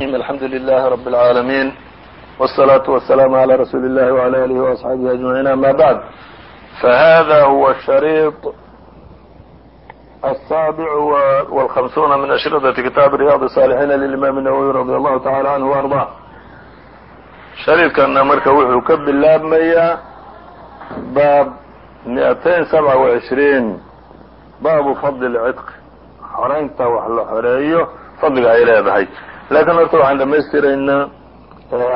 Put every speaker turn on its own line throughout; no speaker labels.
الحمد لله رب العالمين والصلاة والسلام على رسول الله وعلى آله وأصحابه أجمعين أما بعد فهذا هو الشريط السابع والخمسون من أشرطة كتاب رياض الصالحين للإمام النووي رضي الله تعالى عنه وأرضاه شhريطkana marka wuxuu ka bilaabmayaa baab مئتين سبعة وعشhرين baabu فضل الcتق xoraynta wax la xoreeyo fadliga ay leedahay laakiin horta waxaan dhamaystiraynaa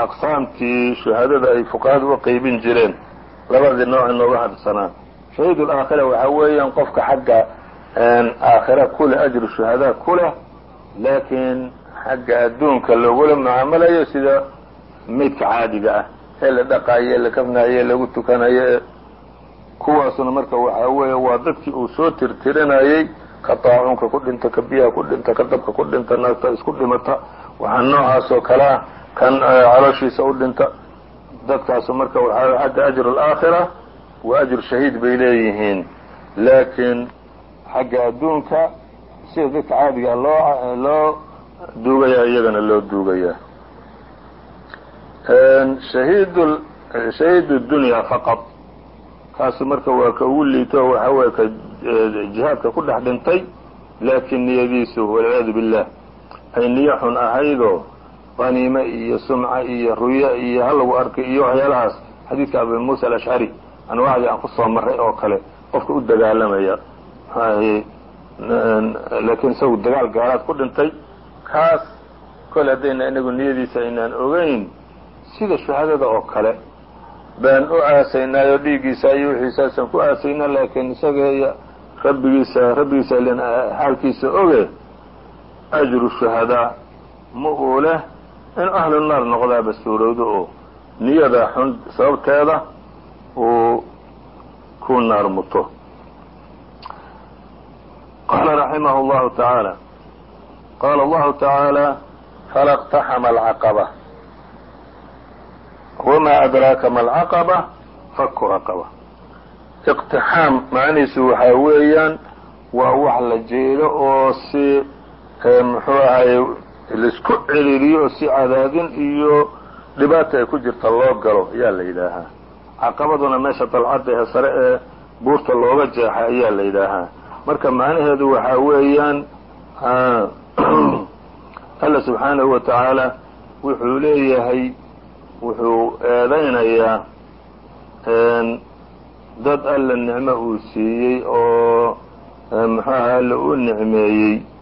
aqsaamtii shuhaadada ay fuqahada u qeybin jireen labadii nooc inooga hadsanaa shahiid ulaakhira waxaa weeyaan qofka xagga aakhira ku leh ajru shuhadaa ku leh laakiin xagga adduunka loogula mucaamalayo sida meydka caadiga ah ee la dhaqaayo ee la kafnayo ee lagu tukanayo ee kuwaasuna marka waxaa weeye waa dadkii uu soo tirtirinayey ka taacunka ku dhinta ka biyaha ku dhinta ka dabka ku dhinta naagta isku dhimata waxaa noocaas oo kale ah kan calooshiisa u dhinta dadkaasu marka waxaa xagga ajru alaakhira waa ajru shahiid bay leeyihiin. Laakiin xagga adduunka sida dadka caadiga loo loo duugaya iyagana loo duugaya. Shahiid shahiid dunya faqad kaasu marka waa ka ugu liito waxa weye ka jihaadka ku dhex dhintay laakiin niyadiisu walciyaadu billah ay niyo xun ahaydoo qaniime iyo sumca iyo ruya iyo halagu arkay iyo waxyaalahaas. Xadiidka abi muusa alashcari anwaacdii aan ku soo maray oo kale qofka u dagaalamaya. Laakiin isagu dagaal gaalaad ku dhintay. Kaas kole haddayna inagu niyadiisa aynaan ogeyn sida shuhadada oo kale. Baan u aasaynaayo dhiiggiisa iyo wixiisaasaan ku aasaynaa laakiin isaga rabbigiisa rabbigiisa xaalkiisa oge ajru shuhadaa ma uu leh in ahlunaar noqdaaba suurowdo oo niyada xun sababteeda uu ku naar muto qaala raximah اllahu tacaala qaala allahu tacaala falaqtaxama alcaqaba wamaa adraaka ma alcaqaba faku caqaba iqtixaam macnihiisu waxaa weeyaan waa wax la jeedo oo si muxuu ahay la isku celiliyo oo si cadaadin iyo dhibaata ay ku jirta loo galo ayaa la yidhaahaa caqabaduna meesha dalcadda ee sare ee buurta looga jeexa ayaa la yidhaahaa marka macnaheedu waxaa weeyaan alla subxaanahu wa tacaala wuxuu leeyahay wuxuu eedaynayaa dad alla nicmo uu siiyey oo muxuaha alla u nicmeeyey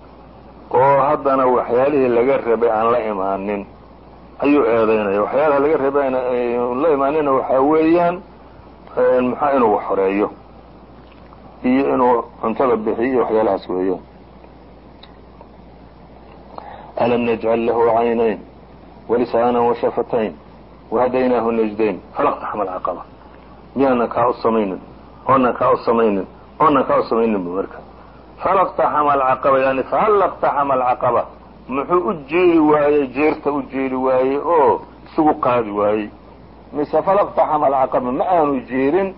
oo haddana waxyaalihii laga rabay aan la imaanin. Ayuu eedaynaya. Waxyaalaha laga rabay la imaanina waxaa weeyaan muxua inuu wax horeeyo iyo inuu cuntada bixiyo iyo waxyaalahaas weeyaan. Alam najcal lahu caynayn walisaanan washafatayn wahadaynaahu najdayn. Falaqtaxama alcaqaba miyaanan kaa u samaynin? Oonan kaa u samaynin? Oonan kaa u samaynin bu marka falaqtaxama alcaqaba yani fahal laqtaxama alcaqaba muxuu u jeeli waayey jeerta u jeeli waayey oo isugu qaadi waayey mise falaqtaxama alcaqaba ma aanu jeerin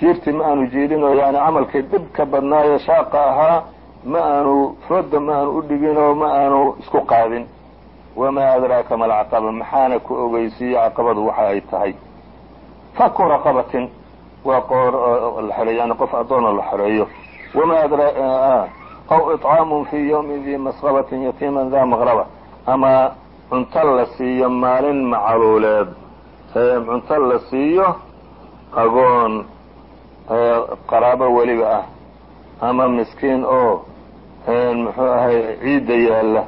jeertii ma aanu jeelin oo yani camalkay dhibka badnaayo shaaqa ahaa ma aanu fooda ma aanu u dhigin oo ma aanu isku qaadin wamaa adraaka ma maxaana ku ogeysiiye caqabadu waxa ay tahay faku raqabatin waa qoor la xereeyo yani qof addoonoo la wamaa aw iطcaamun fii ywmi dii masqabatin yatiiman daa maqraba ama cunto la siiyo maalin macaluuleed cunto la siiyo agoon qaraabo weliba ah ama miskiin oo muxuu ahay ciidda yaalla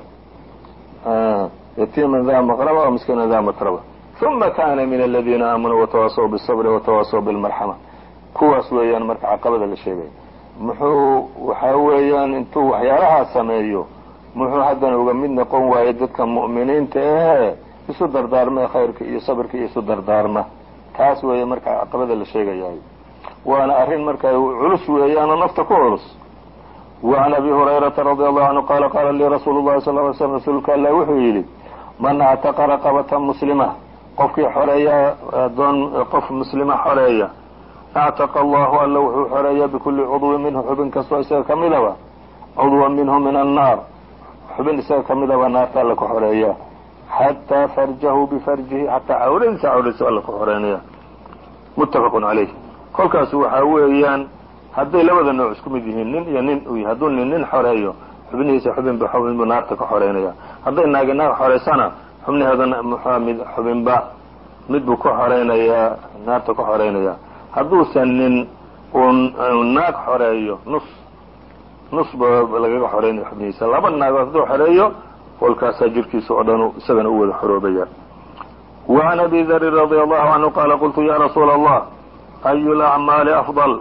yatiiman daa maqraba o miskiina daa matraba uma kana min aladiina aamanuu watawaasaw bالصabri watawaasaw bاlmarxama kuwaas weeyaan marka caqabada la sheegaya muxuu waxaa weeyaan intuu waxyaalahaa sameeyo muxuu haddana uga mid noqon waayo dadka mu'miniinta ehe isu dardaarma khayrka iyo sabirka iyo isu dardaarma. Taas weeye marka caqabada la sheegayahay waana arrin marka culus weeyaanoo nafta ku culus. Wacan abi hurayrata radi allahu canhu qaala qaala lii rasuulu llahi sal ly slm rasuulka alla wuxuu yidhi man actaqa raqabata muslima qofkii xoreeya adoon qof muslima xoreeya actaqa allahu alla wuxuu xoreeya bikuli cudwin minhu xubin kastoo isaga ka midaba cudwan minhu min annaar xubin isaga ka midaba naarta alla ka xoreeya. Xataa farjahu bifarjihi xataa cawradiisa cawradiisa alla ku xoreynaya muttafaqun calayh kolkaas waxaa weeyaan hadday labada nooc isku mid yihiin nin iyo nin yahay hadduu nin nin xoreeyo xubnihiisa xubinba xubinbu naarta ka xoreynaya. Hadday naagi naag xoreysana xubnaheedana muxua mid xubinba mid buu ka xoreynayaa naarta ka xoreynaya hadduusan nin uu naag xoreeyo nus nus ba lagaga xoreynaya xubnihiisa laba naagood hadduu xoreeyo kolkaasaa jirkiisa oo dhan isagana u wada xoroobaya وعn أbي dri رضي الله عnه qال qلت ya رsuul الله أy الأعmاaل أفضل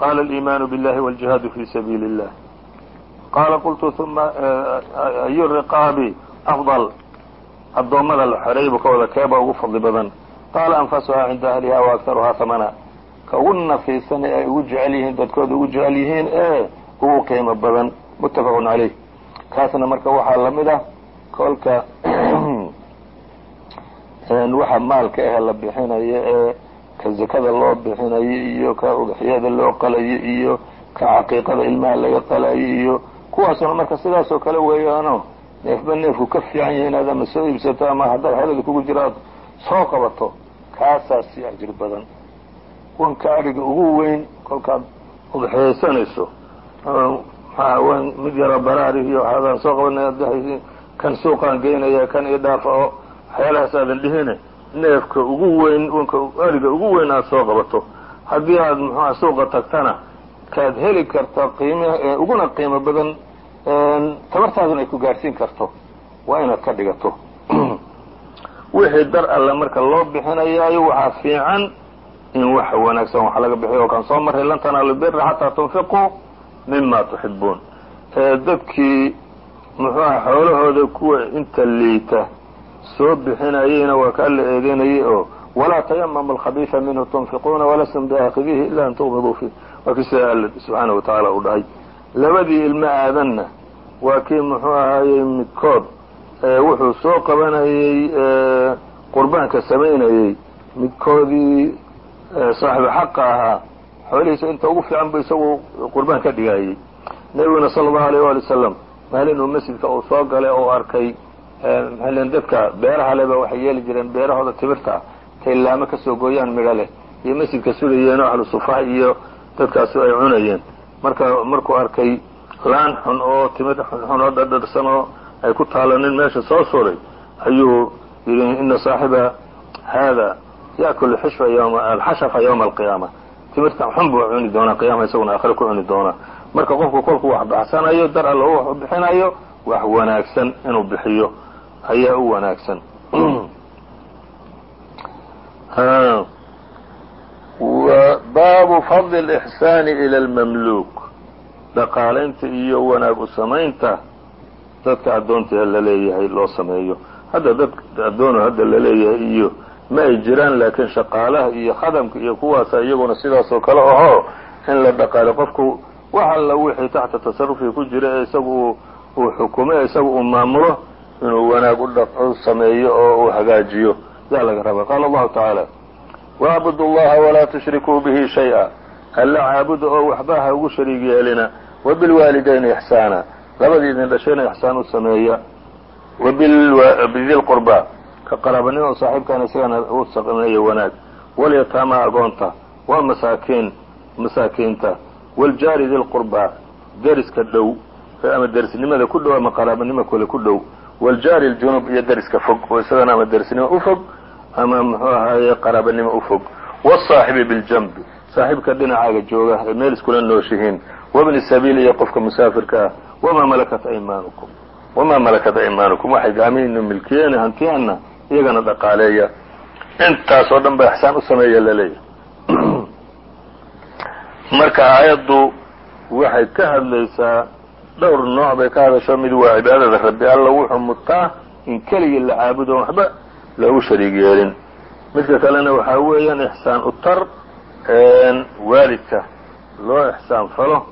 qال الإيمان بالله والجهاad في سبيل الله qala qلtu ثuma أy الرقاabi أفضل addoommada la xoreey bu ka wada keeba ugu fadli badan qaala أنfasuha cinda أhliha وأktaruhaa ثمنا ka ugu nafiisan ee ay ugu jecel yihiin dadkooda ugu jecel yihiin ee ugu qiimo badan muttafaqun caleyh kaasna marka waxaa la mid ah kolka waxa maalka ah la bixinayo ee ka zakada loo bixinayo iyo ka udaxyada loo qalayo iyo ka caqiiqada ilmaha laga qalayo iyo kuwaasuna marka sidaasoo kale weeyaano neefba neefku ka fiican yahay inaad ama soo iibsato ama haddaad xelada kugu jira aad soo qabato kaasaa si ajir badan wanka adhiga ugu weyn kolkaad udxiyaysanayso mid yaro baraari iyo waxaadaan soo qabanay kan suuqaan geynaya kan io dhaafa oo waxyaalahaas aadan dhihine. Neefka ugu weyn wanka ariga ugu weyn aad soo qabato. Haddii aad muxuha suuqa tagtana kaad heli karta qiim uguna qiimo badan tabartaaduna ay ku gaadhsiin karto. Waa inaad ka dhigato. Wixii dar alle marka loo bixinayaayo waxaa fiican in wax wanaagsan wax laga bixiyo oo kan soo marray lan tanaalu bira xataa tunfiquu mima tuxibuun dadkii muxuuha xoolahooda kuwa inta liita soo bixinayeyna waa ka alla eedeynayay oo walaa tayamamu alkhabiisa minhu tunfiquuna walastum biaakidihi ila an tuqbiduu fiih waa kii sida alle subxaana wa tacaala uu dhahay. Labadii ilmo aadanna waa kii muxuu ahaayey midkood wuxuu soo qabanayey qurbaanka samaynayey. Midkoodii saaxibu xaqa ahaa. Xoolihiisa inta ugu fiican bu isagu qurbaan ka dhigayey nebiguna sala allahu alayh waali wasalam maalin uu masjidka uu soo galay oo arkay maxaalen dadka beeraha leba waxay yeeli jireen beerahooda timirta tay laamo ka soo gooyaan midho leh. Iyo masjidka sugayeen oo ahlu sufaha iyo dadkaasi ay cunayeen. Marka markuu arkay laan xun oo timir xunxun oo dhadharsan oo ay ku taalo nin meesha soo suray ayuu yidhi ina saaxiba haada yaakulu xishfa ym alxashafa ywma alqiyaama timirtan xun buu cuni doonaa qiyama isaguna aakhire ku cuni doonaa marka qofku kolkuu wax baxsanayo dar alla u wax bixinayo wax wanaagsan inuu bixiyo ayaa u wanaagsan baabu fadli اlإxsaani ilى اlmamluuk dhaqaalaynta iyo wanaag u samaynta dadka addoonta laleeyahay loo sameeyo hadda dad addoonu hadda laleeyahay iyo ma ay jiraan laakiin shaqaalaha iyo khadamka iyo kuwaasa iyaguna sidaas oo kale ahoo in la dhaqaalo qofku wax alla wixii taxta tasarufii ku jira ee isagu uu xukumo ee isagu uu maamulo inuu wanaag u sameeyo oo uu hagaajiyo. Yaa laga rabaa. Qaala allahu tacaala wacbudu allaha walaa tushrikuu bihi shay-a. Alla caabuda oo waxba ha ugu shariig yeelina wabilwaalidayni ixsaana. Labadii idin dhashayna ixsaan u sameeya. Wabidi lqurba ka qaraabanimo oo isagana u sameeya wanaag. Walyataama agoonta waa masaakiin masaakiinta. Waljaari di lqurba deriska dhow ama derisnimada ku dhow ama qaraabanimo kale ku dhow. Waljaari ljunub iyo deriska fog oo isagana ama derisnimo u fog ama muxuu ahaaye qaraabanimo u fog. Wsaaxibi biljambi saaxiibka dhinacaaga jooga ee meel iskula nooshihiin. Wabni sabiil iyo qofka musaafirka ah. Wamaa malakat aymaanukum wamaa malakat aymaanukum waxay gacmihiinu milkiyeen hantiyaana iyagana dhaqaaleeya. Intaas oo dhan ba ixsaan u sameeya laleeyahy marka aayaddu waxay ka hadlaysaa dhowr nooc bay ka hadasho mid waa cibaadada rabbi alla wuxuu mutaa in keligii la caabudo waxba loogu shariig yeelin. Midka kalena waxaa weeyaan ixsaan u tar waalidka loo ixsaan falo.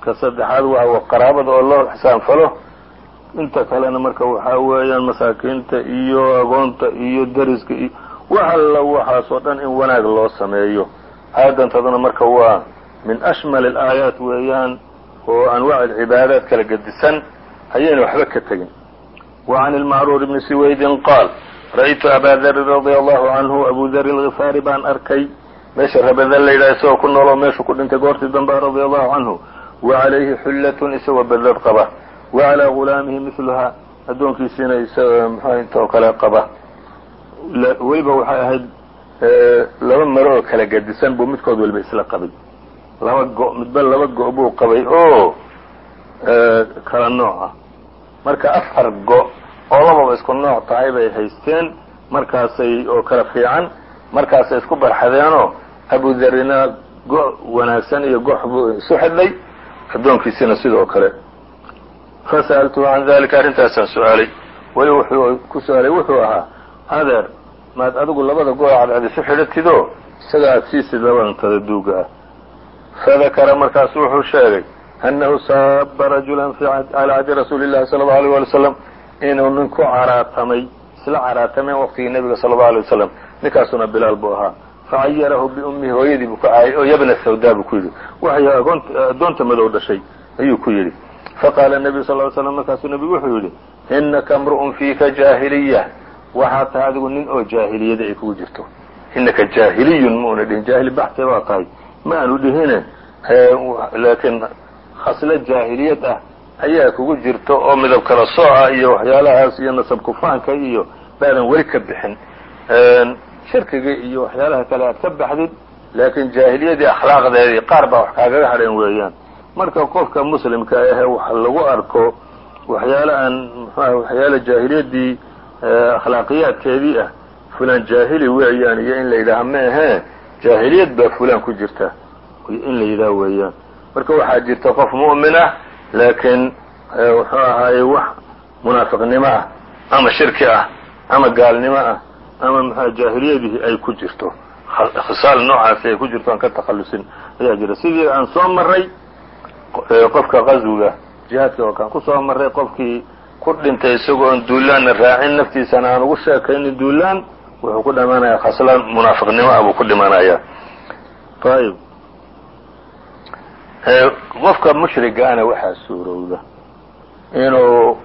Ka saddexaad waa qaraabada oo loo ixsaan falo inta kalena marka waxaa weeyaan masaakiinta iyo agoonta iyo dariska iyo wax alla waxaasoo dhan in wanaag loo sameeyo. Aayadantaduna marka waa min ashmal alaayaat weeyaan oo anwaac alcibaadaad kala gedisan ayayna waxba ka tegin. Wa can ilmacruur ibni siwaydin qaal ra'aytu abaa darin radia allahu canhu abu dari alkifaari baan arkay. Meesha rabada layidhaha isagoo ku nool oo meeshu ku dhintay goortii dambaa radia allahu canhu. Wa calayhi xullatun isagoo badad qaba وعalىa غulaamihi miثluha addoonkiisiina isaga mxu intoo kale qaba weliba waxay ahayd laba maro oo kala gadisan buu midkood waliba isla qabay laba go midba laba go buu qabay oo kala nooc ah marka afar go oo lababa isku nooc tahay bay haysteen markaasay oo kala fiican markaasay isku barxadeenoo abudarina go wanaagsan iyo gox buu isu xidhay addoonkiisina sidoo kale fasa'altuhu can dalika arrintaasaan su'aalay weli wuxuu ku su'aalay wuxuu ahaa adeer maad adigu labada go cadcad isu xidhatidoo isaga aad siisid labadantada duuga ah fadakara markaasu wuxuu sheegay annahu saaba rajulan calaa cahdi rasuuli llahi sala allau alيyh wali slam inuu nin ku caraatamay isla caraatameen waqtigii nebiga sala allau alay wasalam ninkaasuna bilaal buu ahaa facayarahu biummihi hooyadii buu ka caayay oo yabna sawdaa buu ku yidhi waxay addoonta madow dhashay ayuu ku yidhi faqaala nebiyu sal ly slam markaasuu nebigu wuxuu yidhi inaka mru'un fiika jaahiliya waxaa tahay adigu nin oo jaahiliyada ay kugu jirto inaka jaahiliyun mauna dhihin jaahili baxte baa tahay ma aanu dhihine laakiin khaslo jaahiliyad ah ayaa kugu jirto oo midab kala sooca iyo waxyaalahaas iyo nasab kufaanka iyo baadan weli ka bixin shirkiga iyo waxyaalaha kale aad ka baxdid laakiin jaahiliyadii akhlaaqdeedii qaar baa wax kaagaga hadheen weeyaan marka qofka muslimka ahe wax lagu arko waxyaala aan waxyaala jaahiliyadii akhlaaqiyaadkeedii ah. Fulan jaahili weeyaan iyo in la yidhaaha ma ahee jaahiliyad baa fulan ku jirta. In la yidhaha weeyaan. Marka waxaa jirta qof mu'min ah laakiin wuxuu ahaaye wax munaafiqnimo ah ama shirki ah ama gaalnimo ah ama mxua jaahiliyadii ay ku jirto. Khisaal noocaasi ay ku jirto aan ka takhallusin. Ayaa jira. Sidii aan soo maray qofka qazwiga jihaadka oo kaan ku soo maray qofkii ku dhintay isagoo duulaanna raacin naftiisana aan ugu sheekaynin duulaan wuxuu ku dhimanaya khasla munaafiqnimo ah buu ku dhimanaya ayib qofka mushrigaana waxaa suurowda inuu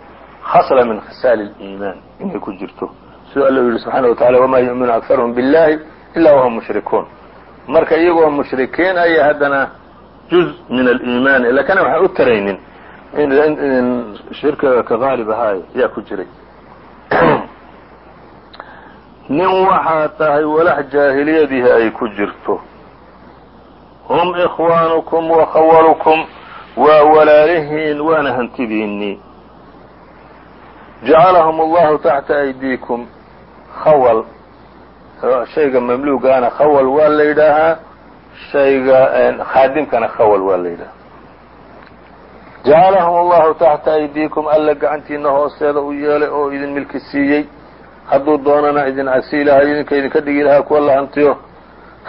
khasla min khisaal اliimaan inay ku jirto. Siduu alla yihi subxaana wa tacala wamaa yu'minu akharuhum biاllahi ila wahum mushrikuun. Marka iyagoo mushrikiin aya haddana juz min aliimaani lakina waxaan u taraynin in shirkiga ka qaalib ahaay yaa ku jiray. Nin waxaa tahay walax jaahiliyadihi ay ku jirto. Hum ikhwaanukum wa khawalukum waa walaalihiin waana hantidiinnii jacalahum allahu taxta aydiikum khawal. Shayga mamluugaana khawal waa la yidhaahaa shayga khaadimkana khawal waa la yidhaha. Jacalahum allahu taxta aydiikum alla gacantiina hoosteeda u yeelay oo idin milki siiyey. Hadduu doonana idin casii lahayo idinka idinka dhigi lahaa kuwa la hantiyo.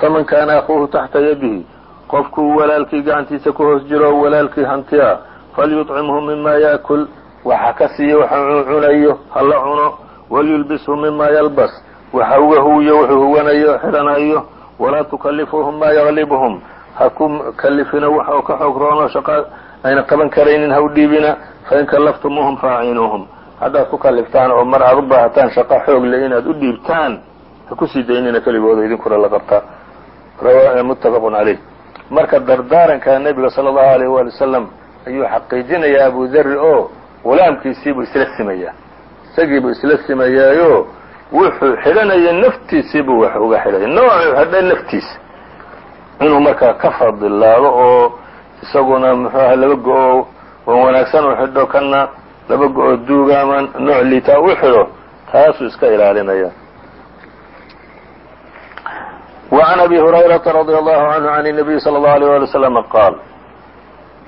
Faman kaana akuuhu taxta yadihi qofkuu walaalkii gacantiisa ku hoos jiro walaalkii hantiya falyuطcimhu mima yaakul. Waxa ka siiya waxa uu cunayo hala cuno. Walyulbishu mima yalbas waxa uga huwiyo wuxuu huwanayo xidhanayo walaa tukalifuuhum maa yaglibhum ha ku kalifina waxa ka xoog roono shaqa ayna qaban karaynin ha u dhiibina fain kallaftumuuhum faacinuuhum haddaad ku kaliftaan oo mar aad u baahataan shaqo xoog le inaad u dhiibtaan ha ku sii daynina keligooda idinkuna la qabta muttafaqun caleyh marka dardaaranka nebiga sala allahu alayh waali wasalam ayuu xaqiijinayaa abu dharri oo gulaamkiisiibuu isla simayaa isagiibuu isla simayaayo wuxuu xidhanaya naftiisiibuu wax uga xidhaya noocuu xidhay naftiisa inuu markaa ka fadilaado oo isaguna muxuu aha laba go-o wan wanaagsan u xidho kana laba go-oo duuga ama nooc liitaa u xidho taasuu iska ilaalinaya وعn أbي هريرaةa رضي الله عنه عن النبي صلى الله عليه ولي وسلم qاaل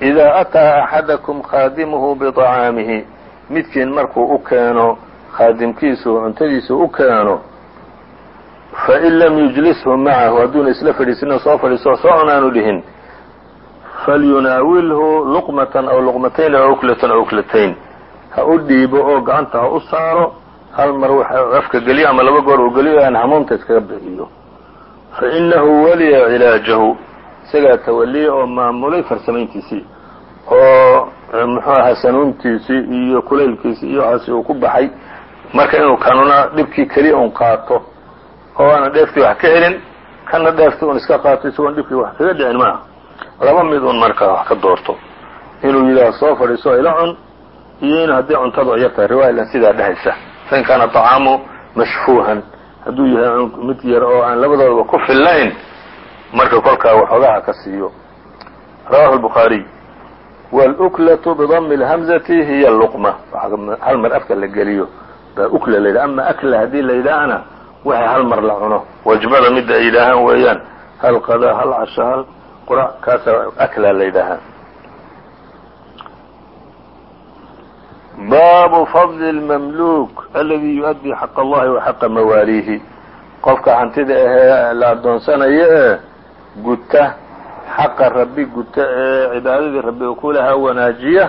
إذا أtىa أحadكم khاadimه بطعاamihi midkiin markuu u keeno khaadimkiisu cuntadiisu u keeno fain lam yujlishu macahu hadduuna isla fadhiisino soo fadhiiso soo onaanu dhihin falyunaawilhu luqmatan aw luqmatayn aw uklatan aw uklatayn. Ha u dhiibo oo gacanta ha u saaro hal mar wax afka geliyo ama laba goor uu geliyo aan hamuumta iskaga bixiyo. Fainahu waliya cilaajahu isagaa tawaliya oo maamulay farsamayntiisii oo muxuu ahaa sanuuntiisii iyo kulaylkiisii iyo waxaasi uu ku baxay marka inuu kanuna dhibkii keliya un qaato oo aana dheeftii wax ka helin kana dheeftii un iska qaato isagoon dhibkii wax kaga dhicin maaha laba mid un marka wax ka doorto inuu yidhaah soo fadhiiso ila cun iyo in haddii cuntadu ay yartahay riwaaylan sidaa dhehaysa fain kaana طacaamu mashfuuhan hadduu yahay mid yar oo aan labadoodaba ku fillayn marka kolkaa waxoogaha ka siiyo rawahu الbukhaariy wاluklaةu bdami اlhamzati hiya luqma hal mar afka la geliyo baa ukla la yidhaha ama akla haddii la yidhaahana waxay hal mar la cuno. Wajbada midda ay yidhaahaan weeyaan hal qada hal casha hal qura kaasa akla la yidhaahaa baabu fadli اlmamluuk aladi yuؤdii xaq allahi wa xaqa mawaaliihi qofka hantida ahee la addoonsanayo ee guta xaqa rabbi guta ee cibaadadii rabbi uu ku lahaa wanaajiya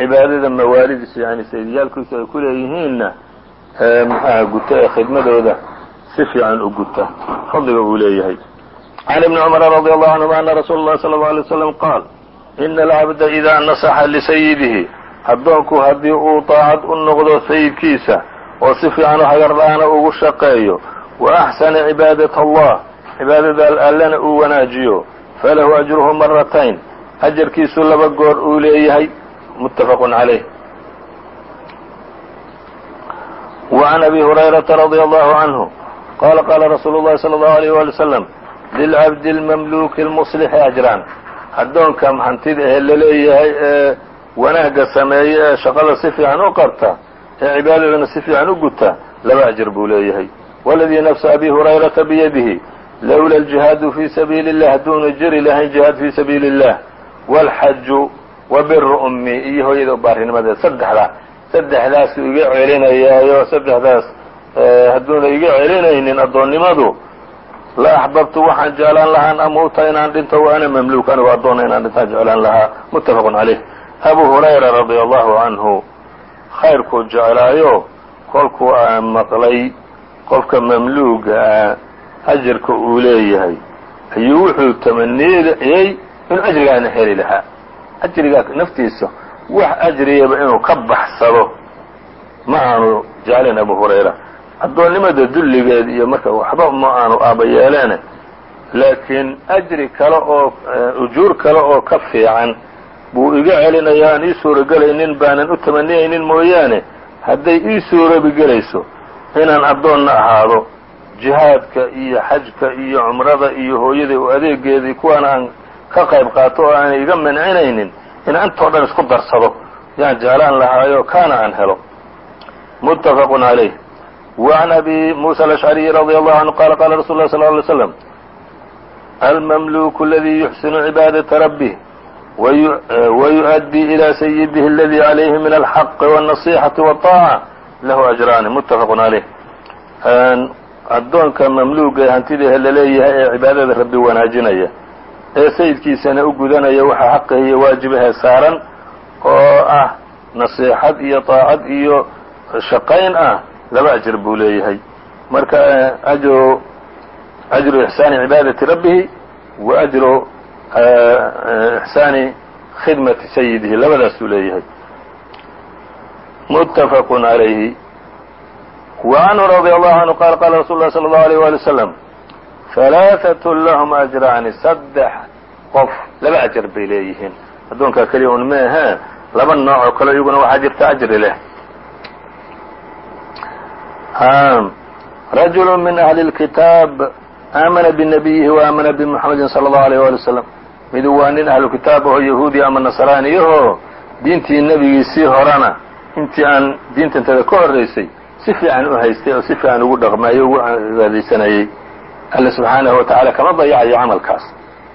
cibaadada mawaalidiisa yani saydiyaalkiisu ay ku leeyihiinna maxaha guta ee khidmadooda si fiican u guta fadliga uu leeyahay. Can ibni cumara radi allahu canhuma ana rasuula اllahi sala اllau alay slam qaal ina alcabda idaa nasaxa lisayidihi addoonku haddii uu daacad u noqdo sayidkiisa oo si fiican u hagarla-aana ugu shaqeeyo wa axsana cibaadat allah. Cibaadada allana uu wanaajiyo. Falahu ajruhu maratayn ajarkiisu laba goor uu leeyahay muttafaq calayh وعn abi هurayraةa radي allahu canhu qala qala rasuulu الlahi salى الlahu عalيه wali wslam lilcabdi اlmamluki اlmuslixi ajraan addoonka hantida ee laleeyahay ee wanaagga sameeye ee shaqada si fiican u qabta ee cibaadadana si fiican u guta laba ajr buu leeyahay wاladii nafsa abi hurayrata biyadihi lowla الجihaadu fii sabiili الlah hadduuna jeri lahayn jihaad fii sabiili الlah wاlxaju wa biru ummi iyo hooyada baarinimadeed saddexdaa saddexdaasuu iga celinayaayo saddexdaas hadduuna iga celinaynin addoonnimadu la axbabtu waxaan jeclaan lahaa an amuuta inaan dhinto wa ana mamluuk anigu addoonna inaan dhintaan jeclaan lahaa muttafaqun caleyh abu hurayra radia allahu canhu khayrkuu jeclaayo kolkuu aan maqlay qofka mamluuga ah ajirka uu leeyahay ayuu wuxuu tamaniyey inuu ajrigaana heli lahaa ajrigaa naftiisa wax ajriyaba inuu ka baxsado. Ma aanu jeclayn abu hurayra. Addoonnimada dulligeed iyo marka waxba ma aanu aaba yeeleene laakiin ajri kale oo ujuur kale oo ka fiican buu iga celinayaa aan ii suurogelaynin baanan u tamaniyaynin mooyaane. Hadday ii suuroobi gelayso inaan addoonna ahaado jihaadka iyo xajka iyo cumrada iyo hooyada u adeegeedii kuwaana aan ka qayb qaato oo aanay iga mancinaynin inaan intoo dhan isku darsado yaan jeclaan lahaayo kaana aan helo muttafaq عalayh وعn abi muسى الأشعري رضي الله عنه qala qala rasul الlh صلى اه عليه وسلم almamluk اladي yuxsinu cibaadaةa rabih ويؤdي إlى سيده اladي عalayhi min الحq والنصيحaةi والطاعة lahu أجrاni muttafaq عalayh addoonka mamluuga ee hantidahe laleeyahay ee cibaadada rabbi wanaajinaya ee sayidkiisana u gudanaya waxaa xaqa iyo waajibahe saaran oo ah nasiixad iyo طaacad iyo shaqayn ah laba ajr buu leeyahay marka ajru ajru ixsaani cibaadati rabbihi wa ajru ixsaani khidmati sayidihi labadaasuu leeyahay muttafaq عalayhi وعنه رضي الله عنه قال قال رsuل الله صلى الله عليه ولي وسلم ثلاثة لهم أجراani saddex qof laba أجر bay leeyihiin addoonkaa keliya un meahe laba nooc oo kale iyaguna waxaa jirta أجri leh رaجuل min أهلi الكitاab آmana بنبيهi وآmana بمحمد صلى الله عليه ولي وسلم midu waa nin ahlu kitaab oo yahuudi ama nasraaniyaho diintii nebigiisii horena intii aan diintantada ka horeysay si fiican u haystay oo si fiican ugu dhaqmayo ugu cibaadaysanayey alle subxaanahu wa tacaala kama dayacayo camalkaas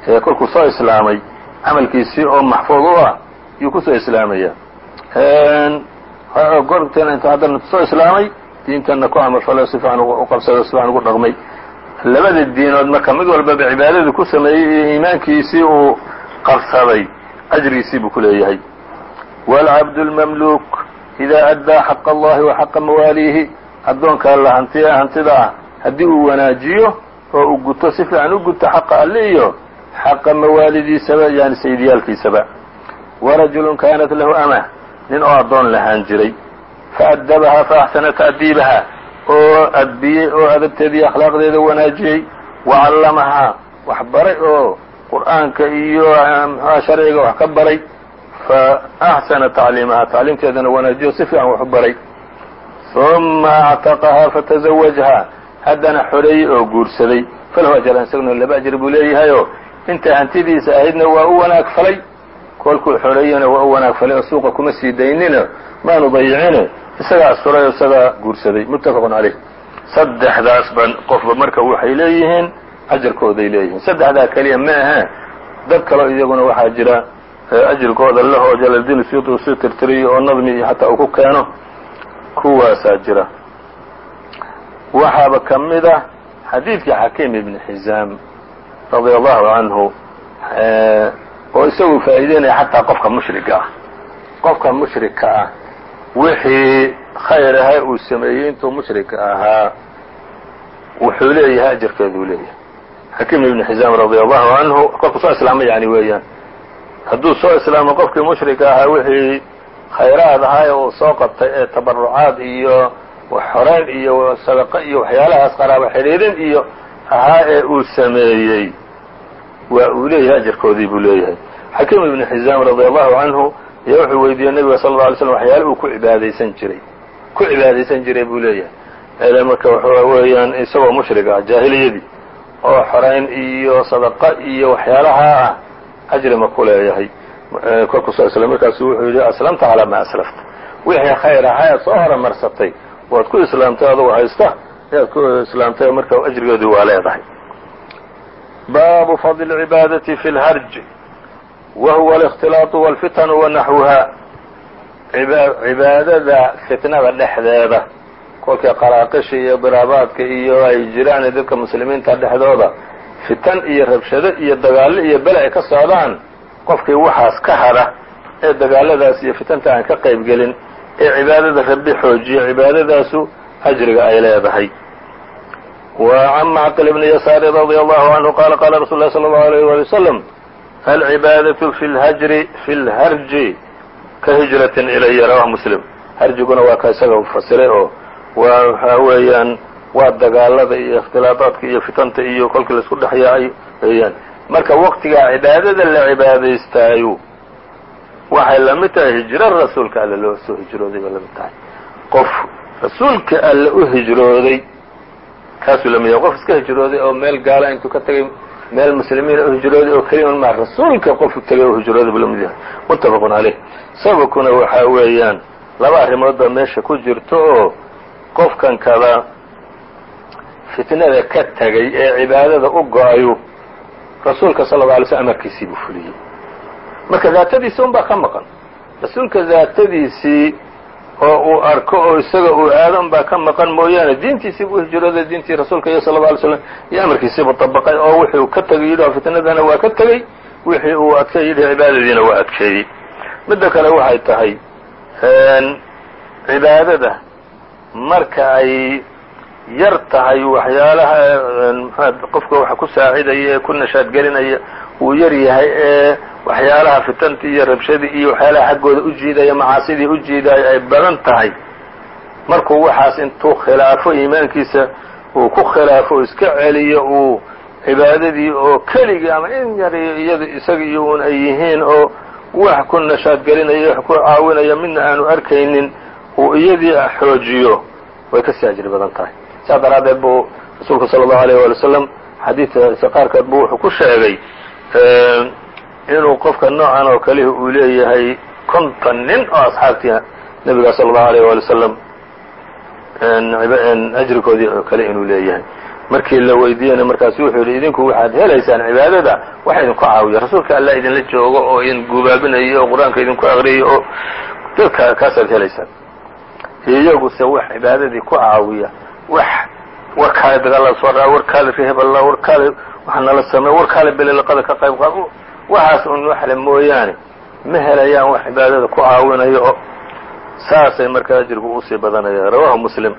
ee kolkuu soo islaamay camalkiisii oo maxfuud u ah yuu kusoo islaamaya gorteena intuu haddana soo islaamay diintana ku camalfalo si fiican u qabsado si fiican ugu dhaqmay labada diinood marka mid walbaba cibaadadii ku sameeyey iyo iimaankiisii uu qabsaday ajrigiisii buu ku leeyahay wاlcabd اlmamluuk إida addaa xaq allahi wa xaqa mawaaliihi addoonka alla hantiya hantida ah haddii uu wanaajiyo oo uu guto si fiican u guto xaqa alle iyo xaqa mawaalidiisaba yani sayidyaalkiisaba warajulu kaanat lahu amah nin oo addoon lahaan jiray. Faadabahaa faaxsana ta'diibaha oo adbiyey oo adabteedii akhlaaqdeeda wanaajiyey. Wacallamahaa wax baray oo qur'aanka iyo sharciga wax ka baray. Fa axsana tacliimaha tacliimteedana wanaajiyo si fiican wax u baray. Uma actaqahaa fatazawajhaa haddana xoreeyey oo guursaday. Falahu ajran isaguna laba ajr buu leeyahayoo inta hantidiisa ahaydna waa u wanaag falay. Kolkuu xoreeyena waa u wanaag falay oo suuqa kuma sii daynina maanu dayicine isagaa asturay oo isagaa guursaday. Muttafaqun caleyh saddexdaas ban qofba marka waxay leeyihiin ajarkooday leeyihiin. Saddexdaa keliya ma ahee dad kaleo iyaguna waxaa jira ajirkooda lahoo jalaldin siyuudi uu tirtiriyo oo nadmi iyo xataa uu ku keeno kuwaasaa jira waxaaba ka mid ah xadiidkii xakiim ibni xizaam radia allahu canhu oo isagu faa'iideynaya xataa qofka mushriga ah. Qofka mushrika ah wixii khayr ahaa uu sameeyey intuu mushrika ahaa wuxuu leeyahay ajarkeeduu leeyahay. Xakiim ibni xizaam radia allahu canhu kolku soo islaamay yani weeyaan. Hadduu soo islaamo qofkii mushrika ahaa wixii khayraad ahaa uu soo qabtay ee tabarucaad iyo xoreyn iyo sadaqo iyo waxyaalahaas qaraabo xidhiirin iyo ahaa ee uu sameeyey. Waa uu leeyahay ajarkoodii buu leeyahay. Xakiim ibnu xizaam radia allahu canhu ayaa wuxuu weydiiyey nebiga sal alla alay slam waxyaale uu ku cibaadaysan jiray ku cibaadaysan jiray buu leeyahay. Marka waxa weeyaan isagoo mushrig ah jaahiliyadii oo xoreyn iyo sadaqa iyo waxyaalaha ah ajri ma ku leeyahay. Kolkuu soo islam markaasu wuxuu yidhi aslamta calaa maa aslafta wixii khayr ahaa ead soo horumarsatay waad ku islaamtay adoo haysta ayaad ku islaamtay marka ajrigeedii waa leedahay baabu fadl اcibaadaةi fi اlharj wa huwa اlاkhtilaaطu wاlfitanu wa naxwuha cibaadada fitnada dhexdeeda kolkay qaraaqisha iyo diraabaadka iyo ay jiraan dadka muslimiinta dhexdooda fitan iyo rabshado iyo dagaallo iyo bele ay ka socdaan qofkii waxaas ka hadha ee dagaaladaas iyo fitanta aan ka qayb gelin ee cibaadada rabbi xoojiya cibaadadaasu ajriga ay leedahay وعn mcqل بن يسار رضي الله عنه qال qال رsuل الله صلى الله عليه ولي وسلم العباadة في الhجر في الhrج kahجرة إلي رwاه مسلم hrjiguna waa ka isaga fasiray oo waa waxaa weeyaan waa dagaalada iyo اkhtilaaطaadka iyo fitanta iyo kolkii laisku dhex yaacay weeyaan marka waqtigaa cibaadada la cibaadaystaayo waxay la mid tahay hijro rasuulka alle loo soo hijrooday bay la mid tahay. Qof rasuulka alle u hijrooday kaasuu la yahay qof iska hijrooday oo meel gaala intuu ka tagay meel muslimiina u hijrooday oo keliya un maa rasuulka qofu tegay oo hijrooday buu la yahay. Muttafaqun caleyh sababkuna waxaa weeyaan laba arrimood baa meesha ku jirto oo qofkan kada fitnada ka tegay ee cibaadada u go'ayu rasuulka sala alla alay slm amarkiisii buu fuliyey marka daatadiisi un baa ka maqan. Rasuulka daatadiisii oo uu arko oo isaga uu aadan baa ka maqan mooyaane. Diintiisii buu hijrooday diintii rasuulka iyo sala lla alay slam iyo amarkiisiibu dabaqay oo wixii uu ka tegay yidhi fitnadana waa ka tegey wixii uu adkay yidhi cibaadadiina waa adkeeyey midda kale waxay tahay cibaadada marka ay yar tahay waxyaalaha qofka waxa ku saacidaya ee ku nashaadgelinaya uu yar yahay ee waxyaalaha fitantii iyo rabshadii iyo waxyaalaha xaggooda u jiidaya macaasidii u jiidaya ay badan tahay. Markuu waxaas intuu khilaafo iimaankiisa uu ku khilaafo iska celiyo uu cibaadadii oo keligii ama in yar iyada isaga iyo un ay yihiin oo wax ku nashaadgelinaya wax ku caawinaya midna aanu arkaynin uu iyadii xoojiyo. Way ka sii ajri badan tahay. Saas daraaddeed buu rasuulku sala allahu alayh waali wasalam xadiidkiisa qaarkood buu wuxuu ku sheegay inuu qofka noocan oo kalihi uu leeyahay konton nin oo asxaabtii nebiga sala allahu alayh waali wasalam ajrigoodii oo kale inuu leeyahay. Markii la weydiiyena markaasu wuxuu yidhi idinku waxaad helaysaan cibaadada waxa idinku caawiya rasuulka alla idinla joogo oo idin gubaabinayo oo qur'aanka idinku aqriyo oo dadka kaasaad helaysaan. Iyaguse wax cibaadadii ku caawiya wax warkaale dagaalla soo dhaa warkaale reheballa warkaale waxa nala samey warkaale belelaqada ka qayb qaad waxaas un waxle mooyaane ma helayaan wax cibaadada ku caawinayo oo saasay markaa ajrigu usii badanaya rawahu muslim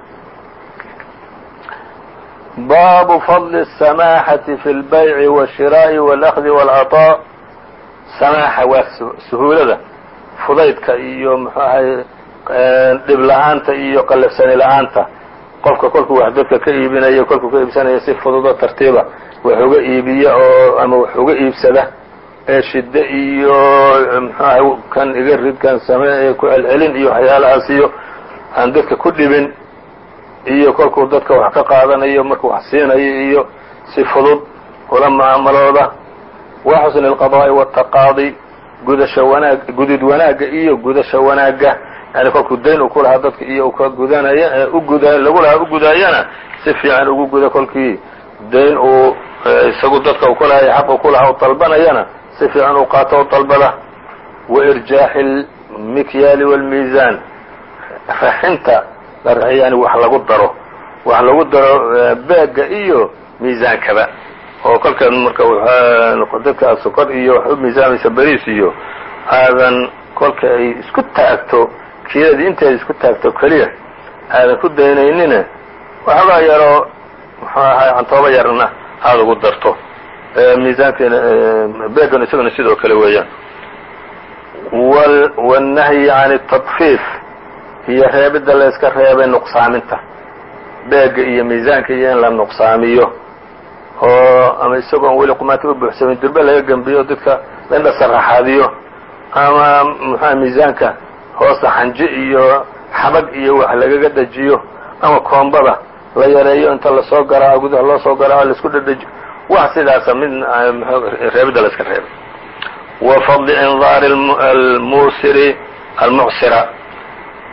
baabu fadli الsamaaxati fi اlbayci wالshiraaءi wاlأkhdi wاlcaطاء samaaxa waa suhuulada fudaydka iyo muxuu ahay dhib la-aanta iyo qallafsani la-aanta qofka kolkuu wax dadka ka iibinayo kolkuu ka iibsanaya si fududoo tartiiba wax uga iibiya oo ama wax uga iibsada ee shiddo iyo muxuahay kan iga rid kan same ee ku celcelin iyo waxyaalahaas iyo aan dadka ku dhibin iyo kolkuu dadka wax ka qaadanayo markuu wax siinayo iyo si fudud ula mucaamalooda wa xusni اlqadaa'i wاtaqaadi gudasha wanaag gudid wanaagga iyo gudasha wanaagga yani kolkuu dayn u ku dadka iyo ka gudanaya uguda lagu lahaa u gudaayana si fiican ugu guda kolkii. Dayn uu isagu dadka u ku lahay xaq u ku lahaa u dalbanayana si fiican u qaato u dalbada wa irjaaxi اlmikyaali wاlmiisaan raxinta yani wax lagu daro. Wax lagu daro beega iyo miisaankaba oo kolkaad marka dadka aad iyo wax u miisaamaysa beriis iyo aadan kolka ay isku taagto kiiladii inteeda isku taagto keliya aadan ku daynaynina waxoogaa yaroo muxuu ahay cantooba yarna aada ugu darto miisaankeena beegana isaguna sidoo kale weeyaan wالnahyi can التطفiif iyo reebidda la yska reebay nuqsaaminta beega iyo miisaanka iyo in la nuqsaamiyo oo ama isagoon weli qumaanta u buuxsamin durbe laga gembiyo dadka landha saraxaadiyo ama muxua miisaanka hoosta xanji iyo xabag iyo wax lagaga dejiyo ama koombada la yareeyo inta la soo garaaco gudaha loo soo garaaco la isku dhedhejiyo wax sidaasa mid reebidda la iska reebay. Wa fadli indaari almuusiri almucsira.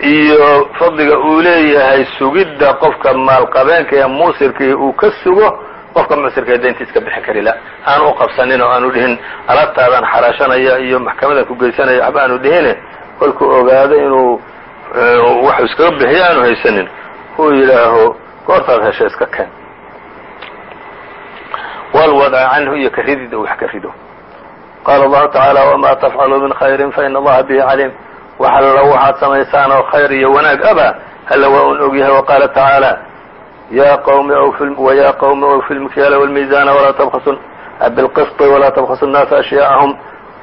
Iyo fadliga uu leeyahay sugidda qofka maalqabeenka ee muusirkii uu ka sugo qofka mucsirka dayntiis ka bixi kari la. Aanu u qabsanin oo aanu dhihin. Alaabtaadaan xaraashanaya iyo maxkamadan ku geysanaya waxba aanu dhihine kolkuu ogaado inuu waxu iskaga bixiyo aanu haysanin uu yidhaaho goortaad hesha iska keen walwadca canhu iyo ka ridida wax ka rido qaala allahu tacaala wama tafcaluu min khayrin faina allaha bihi caliim wax allo waxaad samaysaan oo khayr iyo wanaag aba alla waa un og yahay waqaala tacaala ya qwmi wya qwmi awfi lmikyaala wاlmiizana walaa tabkasu bilqisطi walaa tabkasu الnaasa ashyaءahum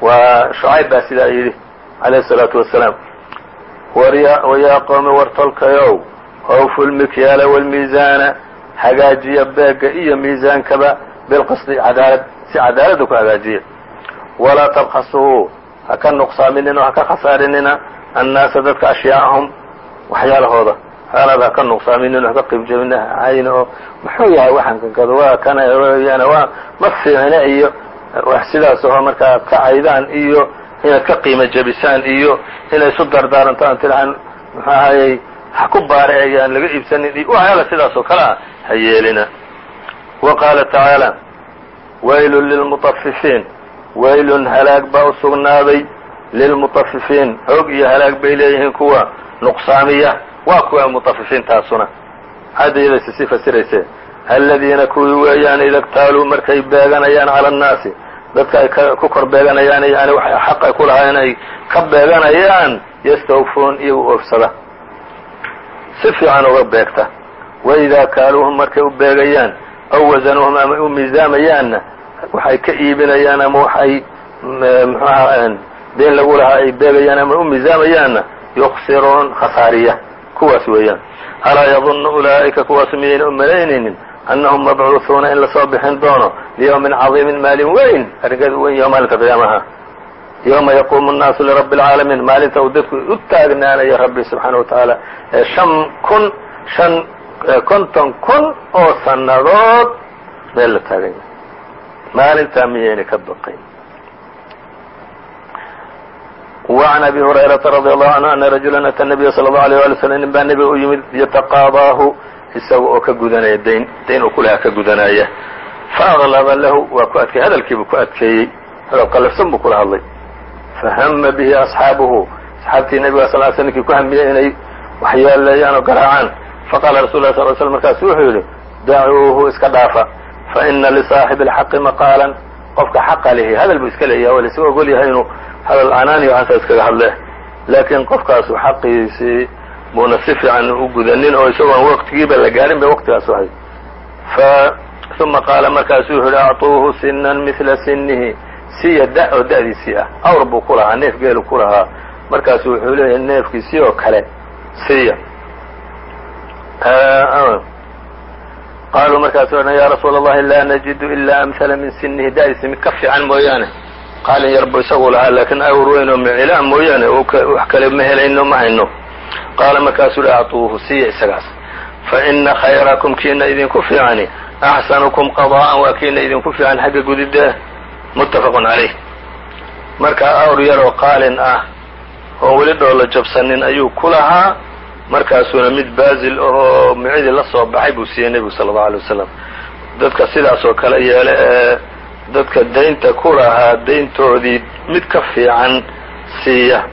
waa shucayb baa sidaa yidhi alayh الsalaatu wasalaam wayaa qowmi wartolkayow awfu lmikyaala wاlmiizaana hagaajiya beega iyo miisaankaba bilqisطi cadaalad si cadaaladda ku hagaajiya walaa tabkasuu ha ka nuqsaaminina o ha ka khasaarinina annaasa dadka ashyaa'ahum waxyaalahooda haalaad ha ka nuqsaaminin ha ka qiibjabina hayn oo muxuu yahay waxaan kankado waa kana weyaan waa ma fiicna iyo wax sidaas aho markaa ka caydaan iyo inaad ka qiimo jabisaan iyo inay isu dardaarantaan tilaan muxuu ahayey ha ku baare aan laga iibsanin. Iyo waxyaala sidaas kale ah ha yeelina. Wa qaala tacaala waylun lilmutafifiin waylun halaag baa u sugnaaday. Lilmutafifiin hoog iyo halaag bay leeyihiin kuwa nuqsaamiya. Waa kuwa mutafifiintaasuna hadda iyadayse sii fasirayse aladiina kuwii weeyaan ida ktaaluu markay beeganayaan cala annaasi dadka ay ku kor beeganayaan yani waxay xaq ay ku lahaayeen ay ka beeganayaan yastawfuun iyagu oofsada. Si fiican uga beegta. Waidaa kaaluuhum markay u beegayaan aw wasanuuhum ama u miisaamayaanna waxay ka iibinayaan ama waxay mxuaha deen lagu lahaa ay beegayaan ama u miisaamayaanna yuksiruun khasaariya. Kuwaas weeyaan. Alaa yadunnu ulaa'ika kuwaas miyayna u malaynaynin annahum mabcuuhuuna in lasoo bixin doono liyawmin cadiimin maalin weyn arrinkeed u weyn yaho maalinta qiyaamaha yowma yaquumu nnaasu lirabbi alcaalamiin maalinta uu dadku u taagnaanayo rabbi subxaana wa tacaala ee shan kun shan konton kun oo sannadood meel la taagan yahay maalintaa miyayna ka baqayn وعn أbي هريرaةa رضي الله عنه أنa رaجuلا أtى النبy صلى الله عليه ولي وسلم nin baa nebiga u yimid yتaqاadaahu isaga oo ka gudanaya dayn dayn uu ku lahaa ka gudanaya. Faadlaba lahu waa ku adkeeyey hadalkiibuu ku adkeeyey hadal qallafsan buu kula hadlay. Fahama bihi asxaabuhu asxaabtii nabiga sal l sl ninkii ku hamiyey inay waxyeeleeyaan oo garaacaan. Faqaala rasul lah sal sl markaasu wuxuu yidhi dacuuhu iska dhaafa faina lisaaxibi اlxaqi maqaalan. Qofka xaqa lihi hadal buu iska leeyahay waa isaga ogol inuu hadal canaani o iskaga hadle. Laakiin qofkaasu xaqiisii buuna si fiican u gudanin oo isagoon waqtigiiba la gaarin bay waqtigaasu ahayd. Fa uma qaala markaasuu wuxu uhi acuuhu sinan mila sinihi siya da oo da'diisii ah. Awr buu ku lahaa neef geelu ku lahaa. Markaasu wuxuu leeyahay neefkiisii oo kale siya. Qaaluu markaasu odhan ya rasuula allahi laa najidu ilaa amhala min sinihi da'diisi mid ka fiican mooyaane. Qaalin yar buu lahaa laakiin awr weyn oo micilaa mooyaane wax kale ma helayno ma hayno qaala markaasuu hi acuuhu siya isagaas fa ina khayrakum kiina idinku fiicani axsanukum qada'an waa kiina idinku fiican xagga gudidda muttafaqun calayh marka awr yaroo qaalin ah oon weli dhoolla jabsanin ayuu ku lahaa markaasuuna mid baazil oo micidii la soo baxay buu siiyey nebigu sala allau alay wasalam dadka sidaas oo kale yeele ee dadka daynta ku lahaa dayntoodii mid ka fiican siiya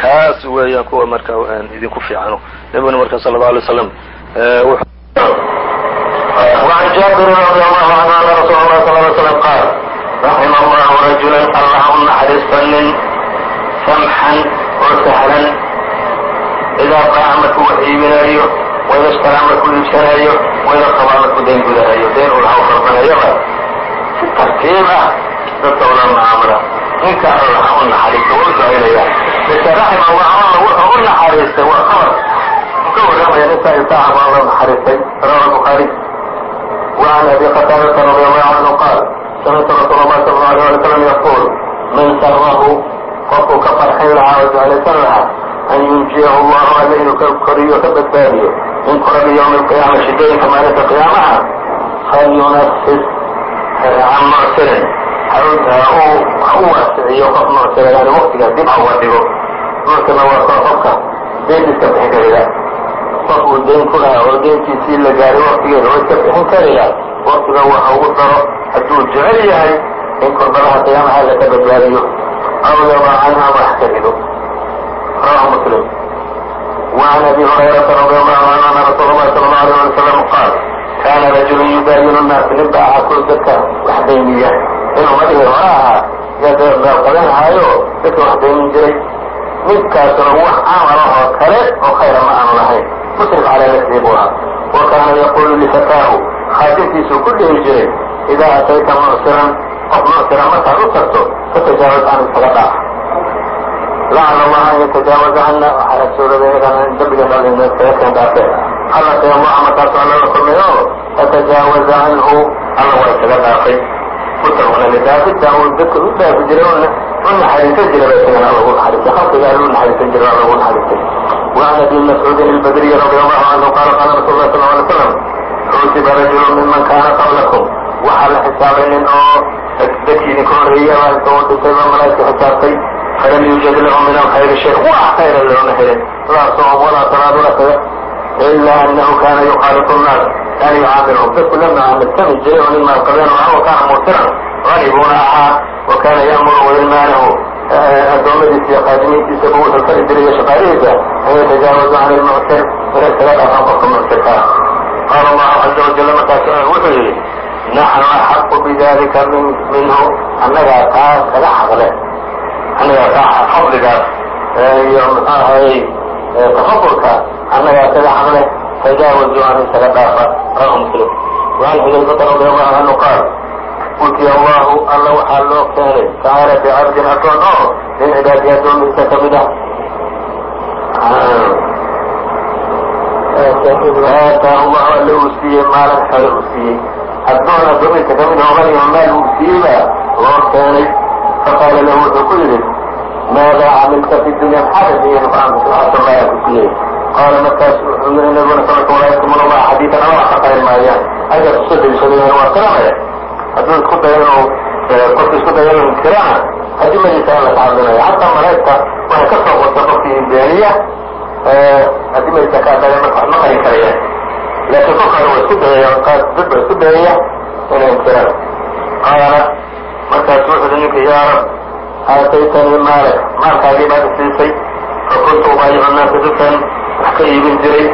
kaas weeyaan kuwa marka idinku fiicano nebiguna marka sala allau alay waslam
وعن جابر رضي الله عنه أن رسول الله صلى الله عليه وسلم قال رحم الله رجلا الله u naxariista nin samxan oo sahlan idaa qaaca markuu wax iibinayo wada ishtaraa markuu iibsanayo wada qabaa markuu dayn gudanayo dayn uu laha qarbanayaba si tartiib ah dadka ula mucaamala ninka alla ha u naxariisto waa ducaynayaan mise raximalla alla wuxuu u naxariistay waa kabar ka warramaya ninka insaaca baa loo naxariistay rawa bukhaari وعن أبي قتادة رضي الله عنه قال سمعت رسول الله صلى الله عليه وسلم يقول من سره قفك فرحين عاوز على سنها أن ينجيه الله عليه كالكري وكالبالي من كرب يوم القيامة شدين كما نتقيامها فلينفس عن معسر maalinta qiyaamaha falyunafis can mucsirin ha u waasiciyo qof mucsira yani waktiga dib ha uga dhigo mucsirna waa kor qofka deyn iska bixin karaya qof uu dayn ku lahaa oo deyntiisii la gaaray waktigeeda oo iska bixin karaya waktiga waxa ugu daro hadduu jecel yahay in korbadaha qiyaamaha laga badbaadiyo aw yada canha waxtahido rawahu muslim وعن ابي هريرة رضي الله عنه ان رسول الله صلى الله عليه وسلم قال كان رجل يباين الناس نبا كل دكا وحدينية inuu madhigi hore ahaa meelqadanhayo dadka wax daynin jiray midkaasuna wax camal oo kale oo khayra ma aanu lahayn musrif calaa nafsihi buu ahaa wa kaana yaqulu lifataahu khaatimkiisuu ku dhihi jiray idaa atayta mucsiran qof mucsira markaad u tagto fatajaawaz can iskaga dhaaf lacala allaha an yatajaawaza cana waxaa rasuulada in dambiga dhalin iskaga keen dhaafee hallatay allaha markaasu alla la kulmay oo fatajaawaza canhu alla waa iskaga dhaafay mutafaqun alay daafidta uu dadka u dhaafi jiray u naxariisan jiray ba isagana lagu naxariistay khalqiga alla u naxariisan jiray lagu naxariistay وعن ابي مسعود البدري رضي الله عنه قال قال رسول الله صلى الله عليه وسلم حوسب رجل ممن كان قبلكم waxaa la xisaabay nin oo dadkii idinka horreeyay baa inta u dhintay baa malaa'igta xisaabtay falam yuujad lahu min alkhayri shay wax khayra looma helin laa soom walaa salaad wala kaga ila anahu kana yukhaliqu nnaas kana yucaamilhum dadku la macaamiltami jiray oo nin maalqabeen oo wa kana muusiran ghanibuna ahaa wa kana ya'muru wilmaanahu addoommadiisa iyo qaadimiintiisaba wuxuu fari jiray iyo shaqaalihiisa an yatajaawazu can ilmuctir inay kaga dhaafaan qofka muctirka ah qaala allahu caza wajalla markaas wuxuu yidhi naxnu axaqu bidalika minhu annagaa taas kaga xaqle annagaa taa fadligaas iyo muxuu ahayey tafadulka annagaa kaga xaqle tajaawazuu an isaga dhaafa rawahu muslim وعن حذيفة رضي الله عنه قال أوتي الله alla waxaa loo keenay tacaala bicabdin adoon oo min cibaadi addoomiisa ka mid ah aataahu allahu alla uu siiyey maalan xole uu siiyey addoon addoomiinka ka mid hogan iyo maal uu siiyey baa loo keenay faqaala lahu wuxuu ku yidhi maadaa camilta fi dunya maxaad addunyada ku camalta maala ku siiyey qaala markaas wuxuu yidhi nabiguna salka walaa yaktumuna allaha xadiidan ka qarin maayaan ayaga ku soo deliishadayaan waa qiranaya hadduu isku dayo inuu qofki isku dayo inuu inkirana adimadiisa alla ka hadlinaya xataa malaa'igta waxay ka soo qorta qofkii beeniya adimadiisa ka hadlaya marka ma qarin karayaan laakiin hore waa isku dayaya qaar dad ba isku dayaya inay inkiraan qaala markaasu wuxuu ninka yaa rab aataytanii maalak maalkaagii baad isiisay fakuntu ubaayicu naasa dadkan wax ka iibin jiray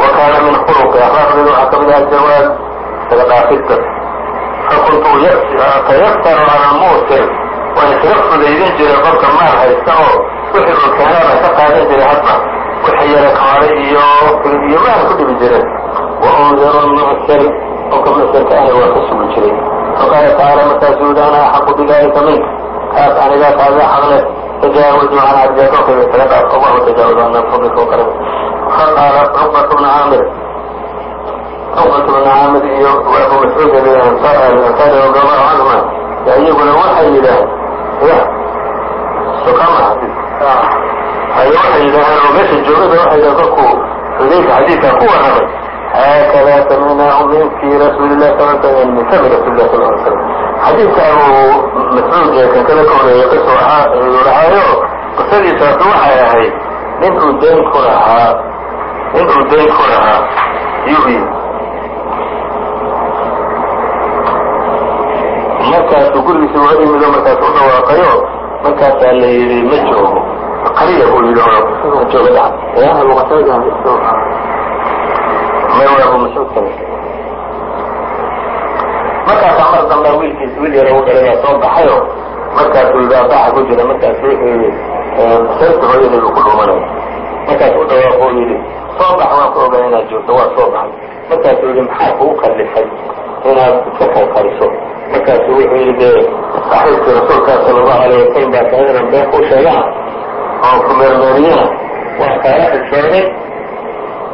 wa kaana min khuluqi akhlaaqdeedu waxaa ka mid aha jawaaz isaga dhaafista fakuntu tayasaru cala lmuusir waan isaga fudaydin jiray qofka maal haysta oo wixii uu keenaana ka qaadan jiray hadba wixii yara kaale iyo iyo maal ku dhibi jireen wa undiru lmucsir qofka mucsirka ahna waa ka sugi jiray faqaala tacaala markaasuu yidhi ana axaqu bidalika mink kaas anigaa kaaga xaqle tajaawazuu can cabdiya korkayga isaga dhaaf allahu tajaawaz ana fadlika wa karam faqaala cuqbat bna caamir cuqbat bna caamir iyo abu mascuud ansari radiallahu canhuma iyaguna waxay yidhaaheen ya. Sokama ay waxay yidhaaheen oo meesha joogada waxay yidhahen kolkuu xudayfa xadiidkan ku warramay haakada samicnaahu min fi rasuuli lah sal slam min fami rasuuli lah sal ly slam xadiidka abu mascuud ee kankada ka horreeya qiso ayuu lahaayo qisadiisaas waxay ahayd nin uu dayn ku lahaa nin uu dayn ku lahaa yimi markaasuu gurigiisi waa yimido markaas u dhawaaqayo markaasaa la yidhi ma joogo qaliya buu yidhi oo jooga dhaca ya abu qataada may waa abu mascuud kale markaasaa mar dambaa wiilkiis wiil yaro u dhalay soo baxayo markaasuu yidhi abaxa ku jira markaasu wuxuu sarta hooyadii buu ku dhumanay markaas u dhawaaqo u yidhi soo bax waan ku ogaa inaad joogto waa soo baxay. Markaasuu yidhi maxaa kugu kallifay inaad iska kalkaliso markaasu wuxuu yidhi dee saaxiibkii rasuulkaa sala allahu alayh wasalam baa inaan been ku sheegaan oo ku meermeeriyana waa kaala xishooday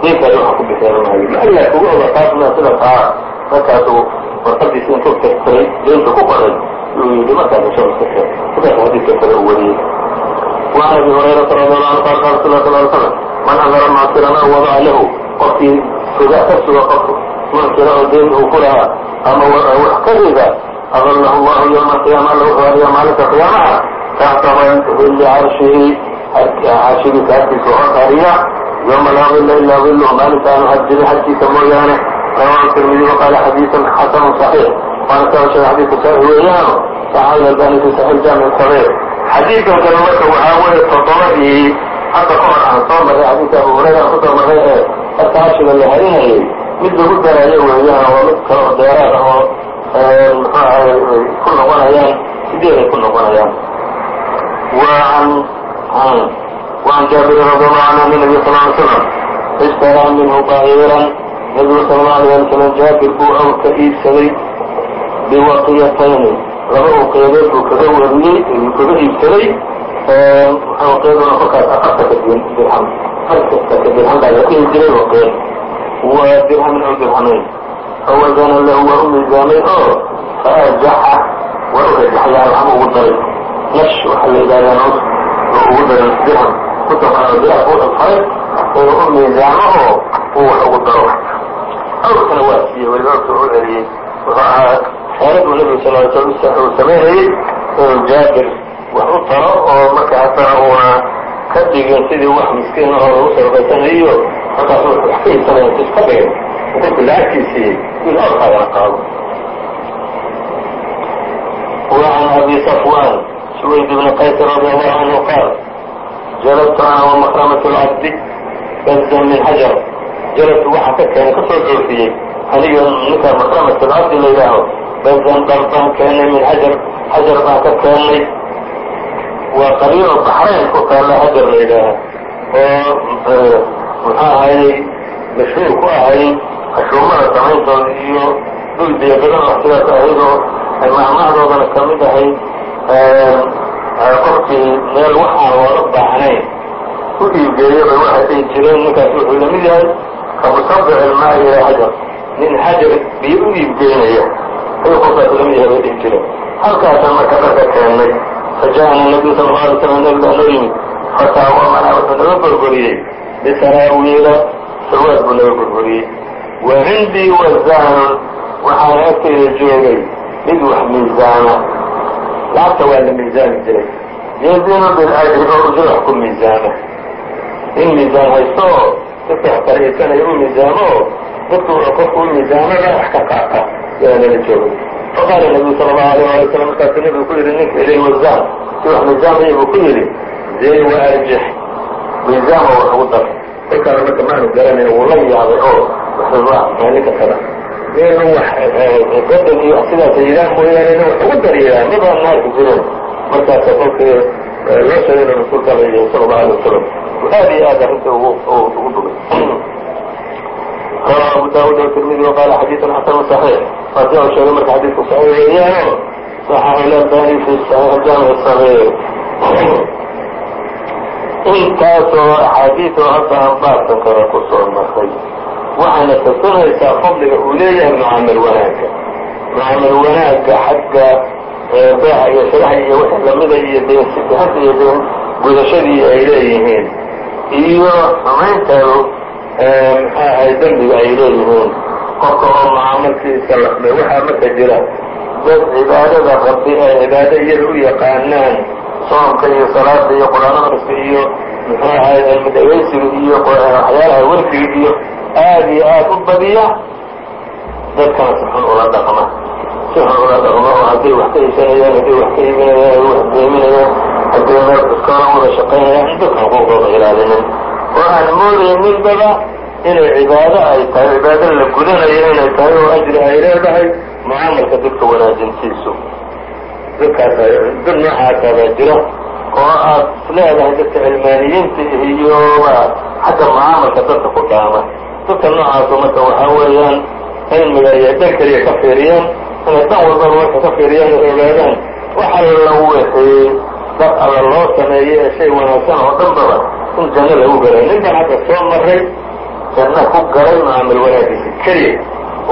diinkaadi waxa ku bixeena maayo ma alla kugu oga taasna sida taa markaasuu warqadiisa intuu tirtiray deynta ku qoray uu yidhi markaas isha iska sheeg sidaas xadiidka kale u wariyey وعn أbي هريرaةa رضي الله عنه قال قال رsul ه sلم mن أmر mاnصiرan أو وضع lah qofkii suga ka suga qof mansira oo deyn uu ku lahaa ama wax ka rida أظlh الlah yوم القيaمة alla wuxuu adiga maalinta قyaamaha tahta hili carشhihi carshigiisa agtiisa oo saariya yوma laa ظila ilaa ظilه maalintaanu hadjiri xagtiisa mooyaane rawahu tirmidi waqaala xadiidu xasanu صaxiix waana sabasheeda xadiidku saxiix weeyaano saxaawi albani fi saxiix jaamic sabiir xadiidkan kale marka waxaa weeye toddobadii hadda ka hor aan soo maray xadiidka abu hurayra ku soo maray ee arkaashida la harinayay mid lagu daraayo weeyaan waa mid kaloo deeraad oo muxuu ku noqonayaan sideed ay ku noqonayaan وعن جابر رضي الله عنه عن النبي صلى الله عليه وسلم اشترى منه النبي صلى الله عليه وسلم جابر بو أو كئيب سبي بوقيتين laba uqeedood buu kaga wariyey kaga iibsaday uqeeduna kolkaas afartanka dirham afartanka dirham baa la dhihi jiray uqeed waa dirhamin aw dirhamayn fawazana lahu waa u miisaamay oo faarjaxa waa u rajaxay yani waxba ugu daray nash waxaa la yidhahdaa nos oo ugu daray dirham kutabaa dirham u dhafay inuu u miisaamo oo uu wax ugu daro awrkana waa siiyey weliba awrka u celiyey wuxuu ahaa xeeladuu nabigu sal ly slam uu samaynayey inuu jaabir wax u taro oo marka haddana uuna ka dhigin sidii wax miskiin ahoo lagu sarbaysanayo markaas wax ka iibsanaya intu iska dhigin dadku lacagtiisii in awrkaagana qaado وعن أبي صفوان سويد بن قيس رضي الله عنه قال جلست أنا ومكرمة العبد بزا من حجر jarabtu waxaan ka keen ka soo joofiyey aniga ninkaa makrama sabcabdi la yidhaaho bazandar baan keenay min hajar hajar baan ka keennay waa qariino baxrayn ku taalla hajar la yidhaaho. Oo muxuu ahayey mashhuur ku ahay cashuumada samayntood iyo dhul biyo badanba sidaas ahadoo macmaahdoodana ka mid ahayd qofkii meel wax ah aan looga baahnayn. U dhiibgeeyo bay waxay dhihi jireen ninkaas wuxuu la mid yahay ilmaa ila xajar nin xajar biyo u iibgeynaya ayuu qofkaas la mid yahay bay dhihi jireen halkaasaan marka dharka keennay fajaana nabiyu sala alla alay slam nabi baa noo yimid fataawamana wuxuu naga burburiyey bisaraawiila sarwaad buu naga burburiyey wa cindii wazaanun waxaana agtayda joogay. Mid wax miisaama lacagta waa la miisaami jiray. Yazinu biljri oo ujro wax ku miisaama in miisaan haysto dadka wax u miisaamo oo dadku qofku u miisaamada wax ka qaata yaa nala joogay faqaala nabiyu sala allahu alayh wala salam markaasuu nabigu ku yidhi ninka ilay wasaan si wax miisaamaya buu ku yidhi zey wa arjix. Wax ugu dar kolkaana marka maanu garanayn wuu la yaabay oo waxba ninka kada inu wax badan iyo sidaas yidhaah mooyaane wax ugu daryeeyaa mabaa naarku jirin markaasa kolkii loo sheegay inu rasuulka alla yihi allahu alay wasalam xadiidku aad iyo aad arinta ugu dhumay rawa abu daawud tirmidi waqaala xadiian xasanu صaxiix martia u sheegay marka xadiidku saxiixeeyaano saxaxilabani fi saxiix jaamic sagiir intaasoo axaadiid oo hadda aan baartan kara ku soo marray waxaana tasunaysaa fadliga uu leeyahay mucaamal wanaagga. Mucaamal wanaagga xagga beeca iyo shiraxa iyo wixii lamida iyo deensidahada iyo deen gudashadii ay leeyihiin iyo samaynteedu maxaa ahay dembiga ay leeyihiin qofka oo mucaamalkiisa laqmay waxaa marka jira dad cibaadada rabbi ay cibaado iyada u yaqaanaan soomka iyo salaada iyo qur'aan akhriska iyo muxuu ahay cilmi dhegaysiga iyo waxyaalaha werfiga iyo aad iyo aad u badiya dadkana si xun ula dhaqma. Si xun ula dhaqma oo hadday wax ka iibsanayaan hadday wax ka iibinayaan ay wax deeminayaan hadday meel iskoola wada shaqaynayaan dadka xuquuqdooda ilaalinin oo aan moodayninbaba inay cibaado ay tahay cibaado la gudanayo inay tahay oo ajri ay leedahay mucaamalka dadka wanaajintiisu dadkaas dad noocaasabaa jira oo aad isleedahay dadka cilmaaniyiinta iyo xagga mucaamalka dadka ku dhaama dadka noocaasu marka waxaa weeyaan cilmiga iyo dhan keliya ka fiiriyaan inay dhan walbaba marka ka fiiriyaan oo ogaadaan waxa la wixii dad alla loo sameeyey ee shay wanaagsan oo dhanbaba in janno lagu galay nin baan hadda soo maray janno ku galay mucaamal wanaagiisa keliya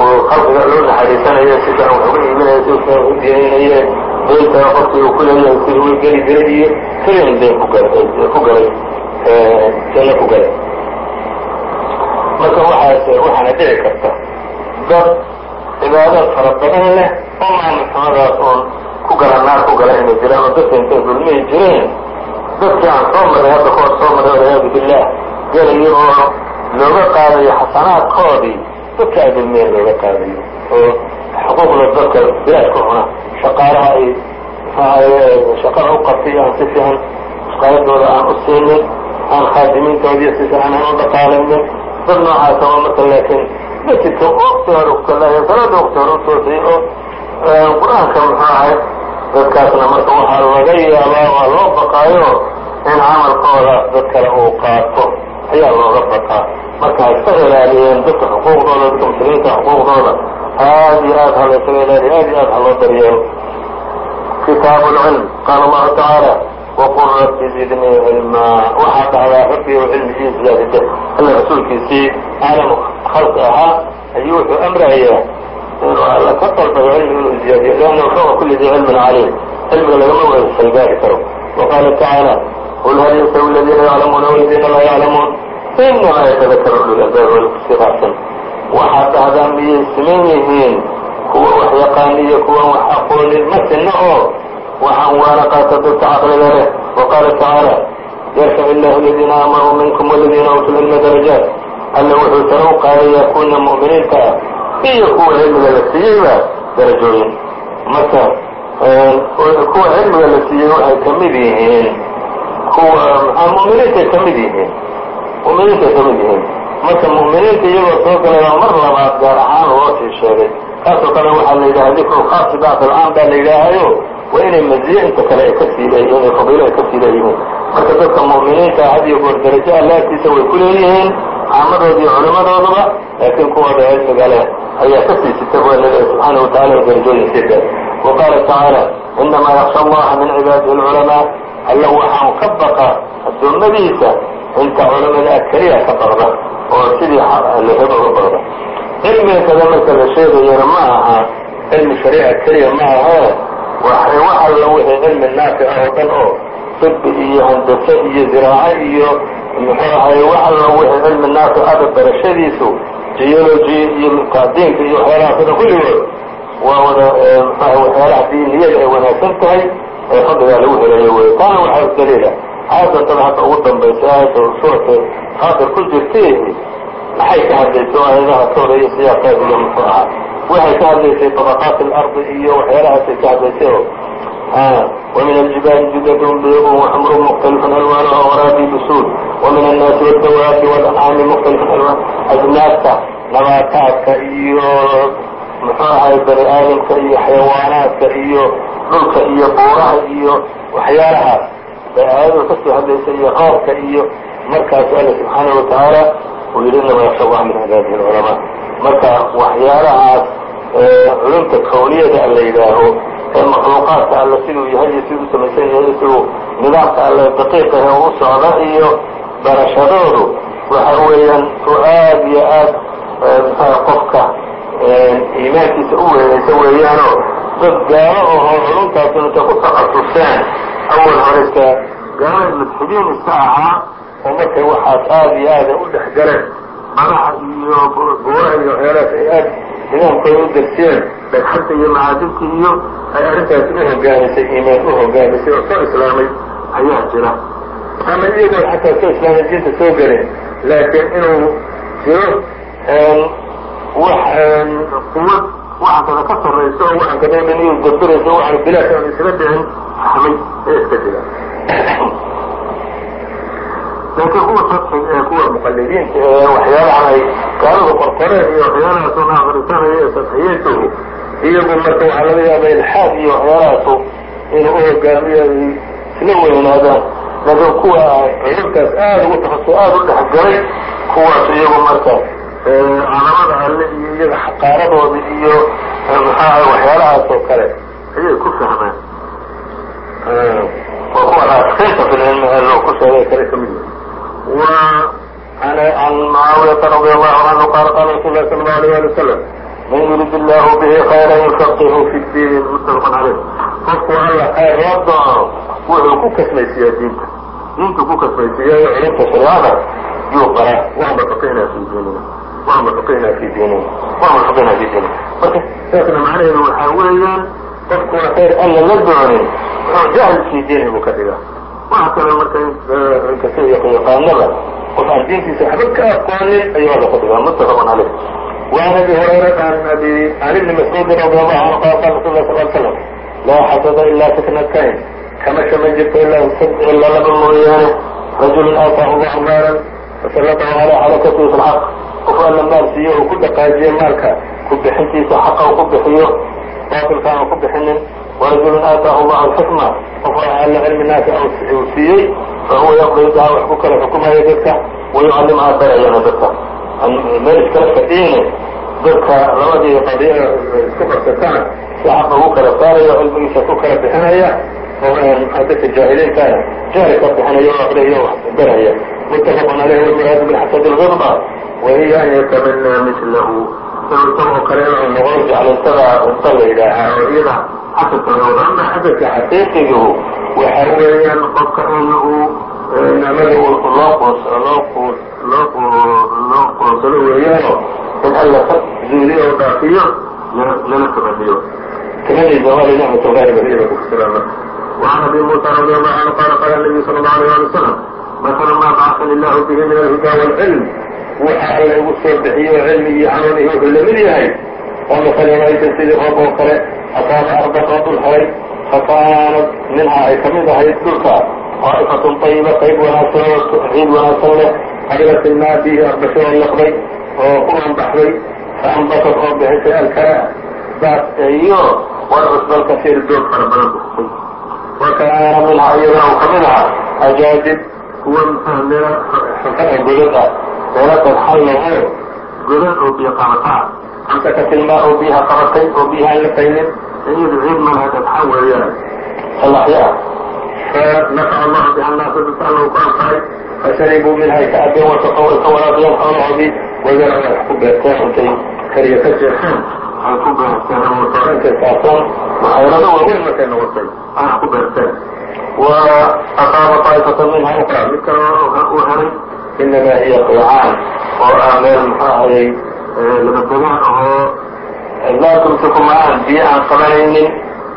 oo khalqiga loo naxariisanayo si fiican wax uga iibinayo fiican u deeninaye deynta qofkii uu ku leeyahay sida uu geli jiray iyo keliyan deen ku ku galay janno ku galay marka waxaas waxaana dhici karta dad cibaadad fara badan leh oo maamul xumadaas oon ku gala naar ku gala inay jiraan oo dadka intay dulmihi jireen. Dadkii aan soo maray hadda koor soo maray walciyaadu billah gelayo oo looga qaadayo xasanaadkoodii dadka ay dulmiyeen looga qaadayo. Oo xuquuqda dadka bilaad ku cuna shaqaalaha ay shaqada u aan si fiican shaqaaladooda aan u siinin aan khaadimiintoodii si fiican aan u dhaqaalaynin dad noocaasa oo marka laakiin waqti hore ukalaaya salaada waqti hore utoosay oo qur'aanka muxuu ahay dadkaasna marka waxaa laga yaabaa waa loo baqaayo in camalkooda dad kale uu qaato ayaa looga baqaa marka ha iska ilaaliyeen dadka xuquuqdooda dadka muslimiinta xuquuqdooda aad iyo aad ha la isaga ilaaliyo aad iyo aad ha loo daryeelo kitaabu lcilm qaala allahu tacaala waqul rabbi zidnii cilmaa waxaa dhacdaa rabbi ou cilmi ii ziyaadide alla rasuulkiisii aclamu khalqi ahaa ayuu wuxuu amrayaa inuu alla ka dalbado cilmi inuu ziyaadiyo liannahu fawqa kulli dii cilmin caliim cilmiga lagama wada karo waqaala tacaala qul hal yastawi aladiina yaclamuuna waladiina laa yaclamuun inamaa yatadakaru ulul albaab waxaad dhahdaa miyay siman yihiin kuwa wax yaqaaniyo kuwan wax aqoonin ma sinna oo waxaan waana qaata dadka caqliga leh waqaala tacaala yarfac illahu aladiina aamanuu minkum waladiina uutuu cilma darajaat. Alla wuxuu sare u qaadayaa kuwana mu'miniinta ah iyo kuwa cilmiga la siiyeyba darajooyin. Marka kuwa cilmiga la siiyey waxay ka yihiin kuwa mu'miniintay ka yihiin mu'miniintay ka yihiin. Marka mu'miniinta iyagoo soo galaya mar labaad gaar ahaan loo sii sheegay kaasoo kale waxaa la yidhaha dikru khaasi bacd alcaam baa la yidhaahayo waa inay maziye kale ay ka sii leeyihiin ay fadiilo ay ka sii leeyihiin. Marka dadka mu'miniinta had iyo goor darajo allaagtiisa way ku leeyihiin caamadooda iyo laakiin kuwooda cilmiga leh ayaa ka sii sita leedahay subxaanahu watacala darajooyin sida wa qaala tacaala inamaa yaksha allaha min cibaadihi alculamaa alla waxaan ka baqa addoommadiisa inta culamada keliya ka baqda oo sidii uga baqda cilmiga kada marka la sheegayana ma aha cilmi shariica keliya ma ahe wax alla wixii cilmi naafic ah oo dhan oo tibi iyo handase iyo ziraaco iyo muxuu ahay wax alla wixii cilmi naafic ada barashadiisu geology iyo tacdiinka iyo waxyaalahaas o dhan kulligood waa wada mxuaha waxyaalaha diiniyada ay wanaagsan tahay ee fadligaa lagu helayo wey taana waxaa daliila. Aayadantada hadda ugu dambaysa aayadda suurata faatir ku jirtay maxay ka hadlaysay aayadaha ka horeeya siyaaqeed iyo muxuu ahaa waxay ka hadlaysay طabaqaat اlardi iyo waxyaalahaasay ka hadlaysay oo وmin الجibاali judad bيض وxmr مkتلف ألوانha وrاbي bsud وmin الناasi والdawaabi والأنعاami مkتلف ألوان أجناasta nabaataadka iyo muxuu ahay bani aadamka iyo xayawaanaadka iyo dhulka iyo buuraha iyo waxyaalahaas bay aayadu kasoo hadlaysay iyo qaabka iyo markaasu alla subxaanaه وataعaalى
uu yidhi inama min cibaadihi alculamaa. Marka waxyaalahaas culumta kawniyada la yidhaaho ee makhluuqaadka alle siduu yahay iyo siduu samaysan yahay siduu nidaamka alle daqiiqahe u socda iyo barashadoodu waxa weeyaan tu aad iyo aad qofka iimaankiisa u weynaysa weeyaanoo dad gaalo ahoo culumtaasuna intay ku taqasuseen awal hore iska gaalo mudxidiin iska ahaa oo markay waxaas aada iyo aada u dhex galeen madaxa iyo buuraha iyo waxyaalahaas ay aad nidaamkooda u darsiyeen dhagxanta iyo macaadibta iyo ay arrintaasi u hogaamisay iimaan u hogaamisay oo soo islaamay ayaa jira. Ama iyagoo xataa soo islaamay diinta soo galeen laakiin inuu jiro wax quwad waxankada ka sarrayso oo waxankada o dhan iyu dabirayso waxaan bilaash aan isla dhicin fahmay ee iska jira laakiin kuwa sadxig ee kuwa muqalidiinta ee waxyaalahan ay gaaladu qorqoreen iyo waxyaalahaasoo na akrisanaya ee sadxiyiintu iyagu marka waxaa laga yaaba ilxaad iyo waxyaalahaasu inuu u hogaamiyo ay isla weynaadaan laakiin kuwa culumtaas aada ugu tafasu aada u dhexgalay kuwaas iyagu marka calamada alle iyo iyaga xaqaaradooda iyo maxaa waxyaalahaas oo kale ayay ku fahmeen waa kuwa raasikiinta fi lcilmi loo ku sheegay kale ka mid yahay عن معاوية رضي الله عنه قال قال رسول الله صلى الله عليه وآله وسلم من يريد الله به خيرا يفقهه في الدين متفق عليه qofku alla khayr la doono wuxuu ku kasmaysiiyaa diinta diintu ku kasmaysiiyayo culumta shariicada yuu baraa wama faqihna fi diinina wama faqihna fi diinina wama faqihna fi diinina marka saasna macnaheedu waxaa weeyaan qofkuna khayr alla la doonin wuxuu jahl fi diinihi buu ka dhigaa waxa kale marka eh, inkastoo yaqaanaba qofaan diintiisa waxba ka aqoonin ayuu hadda ku dhigaa mutafaqun waan abi hurayrata an abi can ibni mascuudin radiallahu canhu qaala qaala rasul lah sal slam laa xasada ilaa fitnatayn kamasha ma jirto ilaa illa laba mooyaane rajulun aataahu llahu maalan fasalatahu calaa xalakatihi fi qof alla maal siiyo uu ku dhaqaajiyo maalka ku bixintiisa xaqa uu ku bixiyo baatilka aan ku bixinin ورجل آتاه الله الحكمة qof alla cilmi naafic uu siiyey fahuwa yaqdi bihaa wax ku kala xukumayo dadka wayucallimaha barayana dadka meel iskala fadhiine dadka labadii qadiya isku qabsatana si xaqa ugu kala saarayo cilmigiisa ku kala bixinaya oo dadka jaahiliintaana jahli ka bixinayo o aqriyo wax baraya muttafaqun caleyhi walmuraadu bilxasad algirba wahiya an yatamana milahu isagoo kale inuu noqo jeclaysada inta la yidhaahaa oo iyada xasatalowdhanba xasanka xaqiiqiguhu waxa weeyaan qofka in uu nimada loo qooloo qoonsado weeyaano in alla ka zuuliyo oo dhaafiyo lana kabadiyo وعن أبي موسى رضي الله عنه قال قال النبي صلى الله عليه وسلم مثل ما بعثني الله به من الهدى والعلم وxa alla igu soo bixiyo cilmigii hanuun iyo wuxuu la mid yahay oo masalan aysan sidii roob oo kale asaaba ardan oo dhul fakaanad minhaa ay ka mid ahayd dhulka طaa'ifatun طayiba qayb wanaagsan ciid wanaagsan leh qabilat ilmaa arbasho oo laqday oo ku anbaxday faanbatat oo bixisay alkara baas iyo walcusba alkasiir doog fara badan bixisay wakaana minhaa iyadana uu ka mid ahaa ajaadib kuwa meel xunfaa godad ah meelo dadxan laho godad oo biyo qabataa amsaka tilmaa oo biyaha qabatay oo biyaha aan la faynin iyadu ciid malaha dadxan weeyaan salaxya ah فنفع الله بها الناس بسأله وقال خير فشربوا منها كأبين وتقوى كورابين حولهم وزرعوا الحكم بأسان وتي كريه كجرحان الحكم بأسان وصارن كساسان وحيرنا وين مكان وصي الحكم بأسان وأصاب طائفة منها أخرى مثل dada badan oo cibaadulka kuma aha biyo aan qabanaynin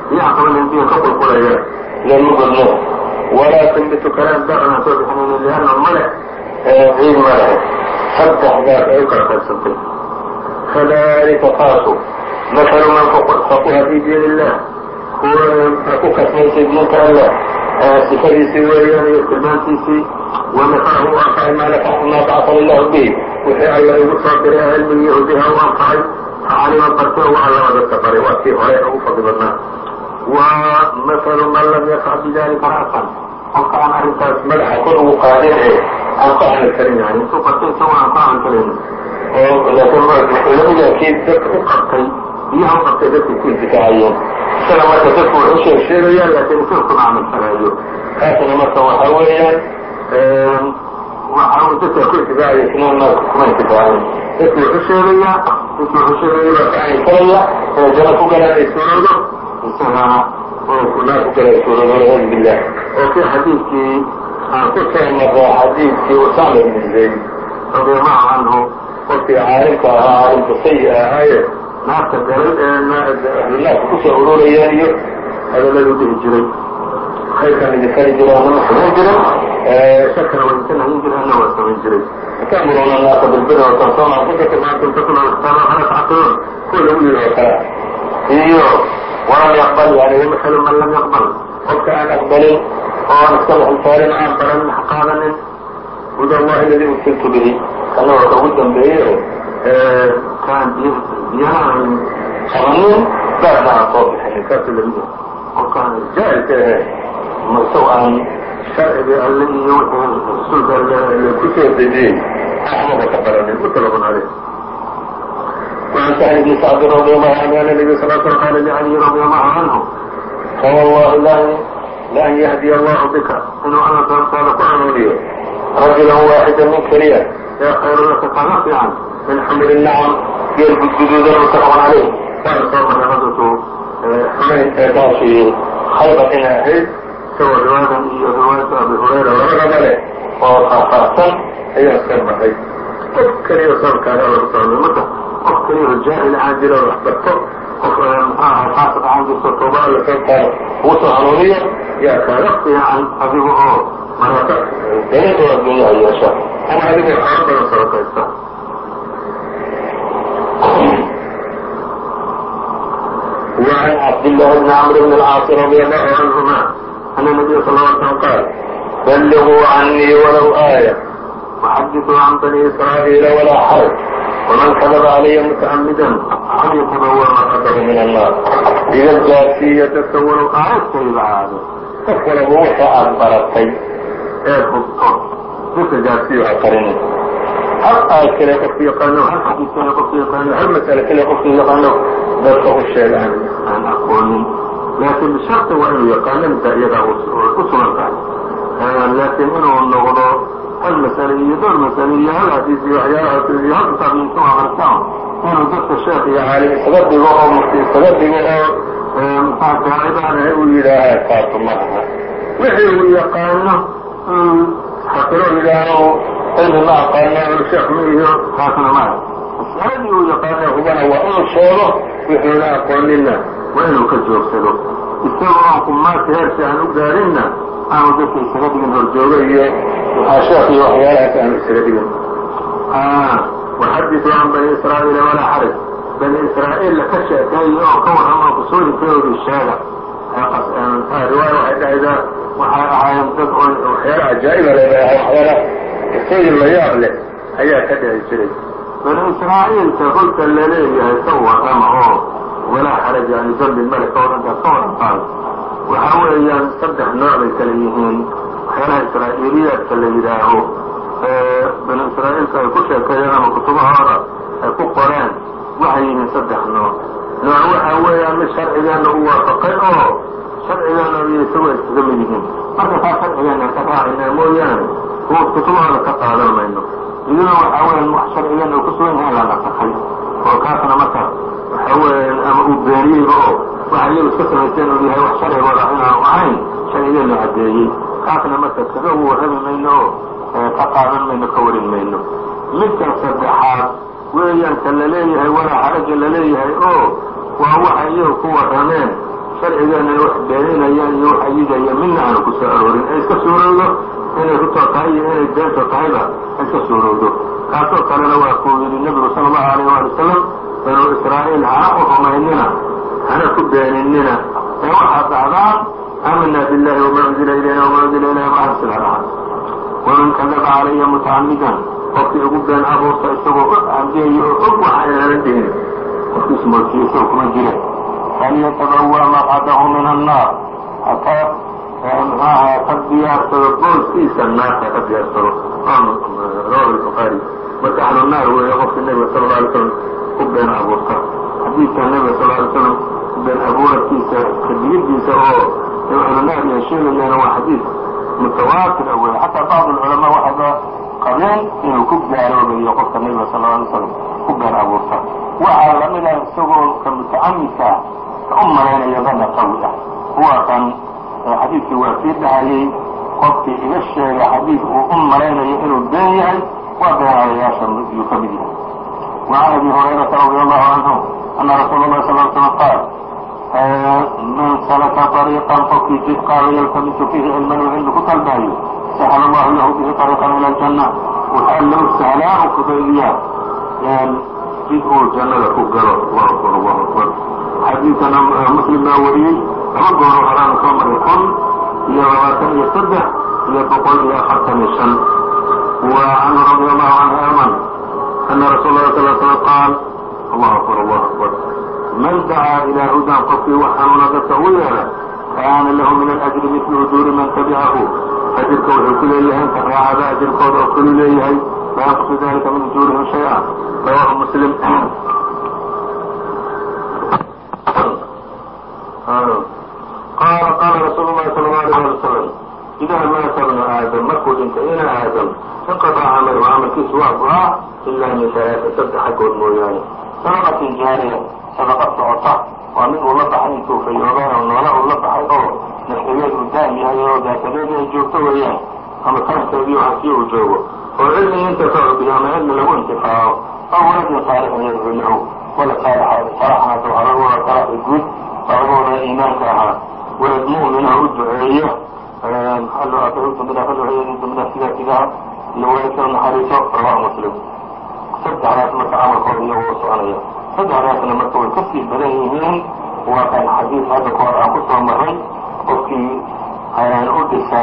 biyaha qabanaynin biyo ka qulqulaya looma godno walaa tanbitu kalaan darcan aan soo bixinaynin lianna ma ciid ma leh saddexdaas ay u kala qaybsantay kadalika kaasu matalu man faquha fii diin illah kuwa ku kasmaysay diinta allah صفadiisi weeyaan iyo tilmaantiisii wanafahu anfacay maa nafahu maa bacana illahu bihi wixii alla igu soo diray cilmigii hudiha u anfacay facalima barte wa alla dadka baray waa kii hore ugu fadli badnaa wa mahalu man lam yafcal bidalika ra'san qofka aan arrintaas madaxa kor ugu qaadin ee aan ku camal karin yani intuu bartay isagoo aan ku camal karin oo laakiin culamada kii dadka u qabtay biyaha u dadku ku intifaacayeen isaga marka dadku wuxuu sheeg sheegayaan laakiin camal falaayo kaasna marka waxa weeyaan waxa dadka ku intifaacaya isna naarka kuma intifaacayn dadku wuxuu sheegayaa dadku wuxuu sheegaya baa ka camal falaya ee jana ku galaan ay suuroodo isagana oo naar ku galay suuroodo walciyaadu billah oo kii xadiidkii aan ku soo xadiidkii usaama ibn radiallahu canhu qofkii caalimka ahaa caalimka sayi ahaaye naarta galay ee ahlunaarka ku soo ururayeen iyo hadalladuu dhihi jiray. Khayrkan idin fari jira anama samayn jiray. Sharkana waa idinka nahyin jiray anna waa samayn jiray. Atamuruna naasa bilbiri watansawna anfusakum antum tatluna alkitaaba afala tacqiluun kuwa lagu yidhi oo kale. Iyo walam yaqbal yani wamasalu man lam yaqbal. Qofka aan aqbalin oo aan iska laxilsaarin aan baranin xaqaadanin huda allahi aladi ursiltu bihi. Kana waa ka ugu dambeeye kan biyaha qabanin baabkaa koo bixin saas lamida qofkaan jaahilka ahe ma isaw aan sharciga alle iyo wuxuu rasuulka ku soo dejiyey waxbaba ka baranin mutafaqun caleyh وعن سهل بن سعد رضي الله عنه أن النبي صلى الله عليه وسلم قال لعلي رضي الله عنه قال والله لا لأن يهدي الله بك إنه أنا تنصالك عنه رجلا واحدا من كريا يا خير لك قناطعا تنفعا من حمل النعم يلبس جدودا متفق عليه كان صوم غزوة حمين داشي خيبة أهل سوى رواية رواية أبي هريرة ورغب عليه وخاصة هي السلمة qof kaliya sababkaana lagu socdo marka qof kaliya jaahil aan jiro wax barto qof maxaaha xaasad aan jirto tooba alla sababkaana ugu soo hanuuniyo yaa kaaga fiican adiga oo marata dariiqa adduunyaha yeesha ama adigoo xoolo badan sabakaysta وعن عبد الله بن عمرو بن العاص رضي الله عنهما أن النبي صلى الله عليه وسلم قال بلغوا عني ولو آية وحدثوا عن بني إسرائيل ولا حرج ومن كذب علي متعمدا حرق بوابة قدر من النار إذا الجاسية تصور أعدت للعادة تكلم وحى أكبرتي إيه خبطة جاسية أكرمتي hal aay kale qofku yaqaano? Hal xadiis kale qofku yaqaano? Hal mas'ale kale qofku yaqaano? Dadka u sheega aan aqoonin laakiin bisharti waa inuu yaqaano midda iyadaa u sugan tahay. Laakiin inuu noqdo hal mas'ale iyo dhowr mas'ale iyo hal xadiis iyo waxyaalahaas iyo hal kitaab iyo intuu amartaan inuu dadka sheekh iyo caalim isaga dhigo oo mufti isaga dhigo oo muxaa daacibaan ahay uu yidhaaha taas ma aha wixii uu yaqaano hmm, xaqiro yidhaaho cilmi ma aqaano inu sheekh ma iyo kaasna ma aha masaladii uu yaqaano hubana waa inuu sheego wuxuuna aqoonina waa inuu ka joogsado. Isagoo aan kumaata heersi aan u gaarinna aanu dadka isaga dhigin horjoogo iyo sheekh iyo waxyaalahaas aanu isaga dhigin. Waxadiثu can bani israa'iila walaa xaraj bani israa'iil laka sheekeeyo oo ka warramo kusooyinkoodii sheega riwaaya waxay dhahaydaa waxay ahaayeen dad waxyaala ajaa'iba leedahay waxyaala qisooyin la yaab leh ayaa ka dhici jiray. Bani israa'iilka kolka la leeyahay ka warrama oo walaa xaraj yani dambi male ka warantaa ka waran qaado waxa weeyaan saddex nooc bay kala yihiin. Waxyaalaha israa'iiliyaadka la yidhaaho ee bani israa'iilka ay ku sheekeeyeen ama kutubahooda ay ku qoreen waxay yihiin saddex nooc. Nooc waxa weeyaan mid sharcigeena u waafaqay oo sharcigeena iyo isagu ay iskaga mid yihiin. Marka taa sharcigeena ka raacayna mooyaane kuwa kutubahooda ka qaadan mayno iyaduna waxa weeyaan wax sharcigeena uu ku sugan yahay la nasakhay oo kaasna marka waxa weeyaan ama uu beeniyey oo waxa iyagu iska samaysteen uu yahay wax sharcigooda inaanu ahayn sharcigeenu caddeeyey kaasna marka kaga warrami mayno oo ka qaadan mayno ka warin mayno midkan saddexaad weeyaan ka la leeyahay walaa xaraja la leeyahay oo waa waxa iyagu ku warrameen sharcigeena wax beeninayaan iyo wax ayidaya midna aanu ku soo aroorin ay iska suurowdo inay rutoo tahay iyo inay beento tahayba ay iska suurowdo. Kaasoo kalena waa kuu yidhi nebigu allahu alayh waali wasalam banuu israa'iil hana u rumaynina hana ku beeninina. Ee waxaad dhacdaan aamana biاllahi wama unzila ilayna wama unzila ilayhim waxaan sila dhaha waman kadaba calaya mutacamidan qofkii ugu been abuurta isagoo og cadeeyo oo og waxa inaanan dhihin qofkiis mootiye isagoo kuma jira. Falyatabawa maqcadahu min annaar muxuu ahaa diyaarsado boolkiisa naarta ka diyaarsado rawahu lbuhaari marka ahlu naar weeye qofka nebiga sal la slam ku been abuurta xadiidka nebiga sal alay slam been abuurarkiisa tadyiirkiisa oo ahlu naar iyo sheegayaana waa xadiid mutawaatir weeye xataa bacd culamaa waxayba qabeen inuu ku gaaloobayo qofka nebiga sal alay slam ku been abuurta waxaa la mida isagoo ka mutacamidka ka u malaynaya bana qawi ah kuwaa kan ee xadiidkii waa sii dhahayey qofkii iga sheega xadiid uu u malaynayo inuu been yahay waa beenaalayaasha yuu ka mid yahay. وعn أbي هريرة رضي الله عنه أن رسول الله صلى اه عليه وسلم قال من سلك طريقا فkjid qاl ylتمس فيه علما cilmi ku talbaayo سhل الله lah bه طريقا إلى الجنة waxaa loo sahlaa oo fudeeliya id uu jannada ku galo. Xadiiثana mslim baa wariyey laba gooro horaan soo maray kun iyo labaatan iyo saddex iyo boqol iyo afartan iyo shan wa canhu radi allahu canhu ayman ana rasuul sal slam qaal allahu akbar allahu akbar man dacaa ilaa hudan qofkii wax xanuuna dadka u yeela kaana lahu min alajri mitlu ujuuri man tabicahu ajirka wuxuu ku leeyahay inta raacada ajirkooda oo kulu leeyahay laa yanqusu dalika min ujuurihim shay-a rawahu muslim qaala qaala rasuulu lahi sal allau alيh ali idaa maata bnu aadam markuu dhintay ina aadam inqaطca camalu camalkiisu waa go'aa ilaa min alaaa saddex xaggood mooyaane sadaqatin jaariya sadaqa socota waa mid uu la baxay intuu fayoobay oo noola uu la baxay oo nafcigeed uu daam yahay oo daatadeedii ay joogto weeyaan ama tarankeedii hasi uu joogo oo cilmi yuntafacu bihi ama cilmi lagu intifaaco aw waladin saalixin yadcu lahu walad saalixa salaxnaas waxaa lagu wada salaxi guud labadooda iimaanka ahaa walad mu'mina u duceeyo maxaa loo abahuta midafal hooyadiisa midaf sidaa sidaa iyo waalidka naxariiso rawahu muslim saddexdaas marka camalkooda iyago u soconaya saddexdaasna marka way ka sii badan yihiin waa kan xadiis hadda ka hor aan ku soo maray qofkii u dhisa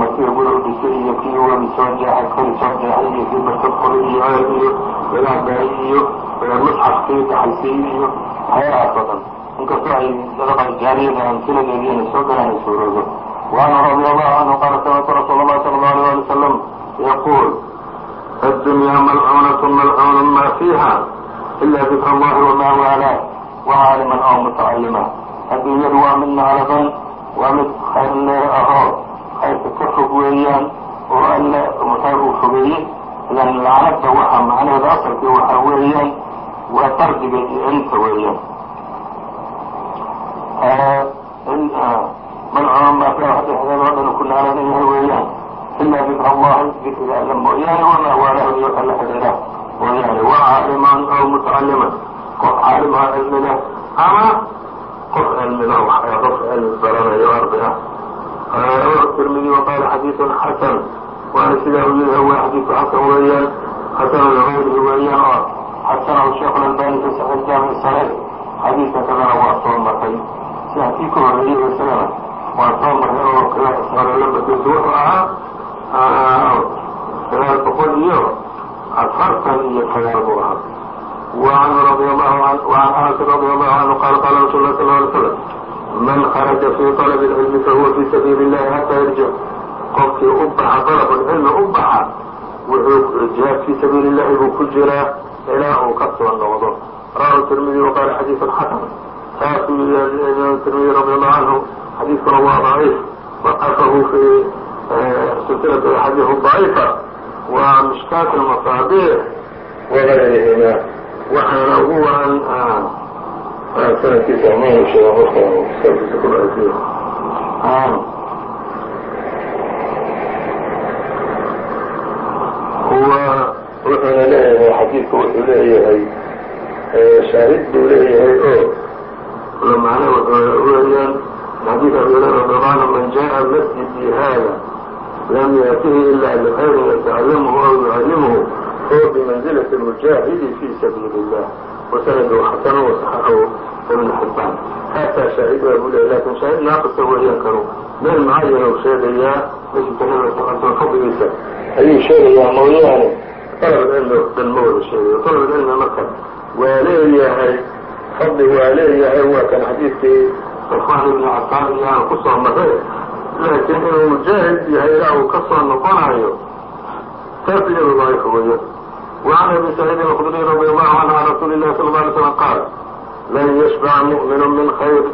markii guri u dhisay iyo kii wadi soo jeexay kori soo jeexay iyo kii barkad kori iyo ayr iyo wadaagay iyo musxafkii daxalsiiy iyo waxyaalahaas oo dhan inkastoo ay sadaqa jaariyada amsiladeedii inay soo galaan ay وanhu radي allahu canhu qaala samictu rasuul اlahi salى اlه alيه alي wslam yaquul addunyaa malcuunaة malcuuna ma fiiha ila dikr اllahi wma waalaah wacaalima aw mutacalima adduunyadu waa mid naclaban waa mid khayrlee ahoo khayrka ka fog weeyaan oo alle muxuu uu fogeeyey idan lacnadda waxa macnaheeda asalkii waxaa weeyaan waa fardiga iyo inta weeyaan malcuun baa ka dhexdeeda oo dhan ku naaladan yahay weeyaan ilaa dikra allahi dikriga alla mooyaane wamaa waalahu iyo alla xidhiidha mooyaane waa caaliman aw mutacaliman qof caalim ah cilmi leh ama qof cilmiga qof cilmi baranayo arday ah rawahu tirmidi waqaala xadiiثun xasan waana sidaa uu yihi waa xadiiثu xasan weeyaan xasanu ligayrihi weeyaan oo xasanahu sheekh اlalbani fi saxiix jaamic saxiix xadiidka kadana waa soo marray sida kii ka horeeyey isagana waa soo marnay oo qiyaax hore la wuxuu ahaa sagaal boqol iyo afartan iyo sagaal buu ahaa وعنه رضي الله عنه وعن أنس رضي الله عنه قال قال رsuل الله صلى الله عليه وسلم من خرج في طلب العلم فهو في سبيل اللhi حتى يرجع qofkii u baxa طلب العلم u baxa wuxuu jihaad fii sabiili الlahi buu ku jiraa ilaa uu ka soo noqdo rawahu التirmidي وqال xadيiث xasn saas u yeelay imaam tirmidi radiallahu canhu xadiiskuna waa daciif waqafahu fi silsilati axadiihu daciifa waa mishkaat almasaabiix wagayrihima waxaana ugu waan sanadkiisa amaan sheega qofkan kitaabkiisa ku dhaisiyo wuxuuna leeyahay xadiidku wuxuu leeyahay shaahid buu leeyahay oo macna weeyaan xadiid abi hurayra radiyallahu man jaa masjidi hada lam yatihi ila bkhayrin yatacalamuhu aw yucallimuhu هو بمنزلة المجاهد في سبيل الله وسنده حسن وصححه ابن حبان حتى شاهد أبو لكن شاهد ناقص ويان كانوا من معين وشاهديا مش كلمة أنت فضيسة أي شاهديا موياني طلب العلم بالمول الشاهدية طلب fadli waa leeyahay waa kan xadiidkii. Usmaan ibnu cafaan iyo aan maray laakiin inuu mujaahid yahay ilaa uu ka soo noqonayo iyadu daiif weyo وعn abi سعيid الkdري رضي الله عnه عن رsuل الlh صلى الله عليه وسلم قاaل ln yشبع مؤmiن min خyر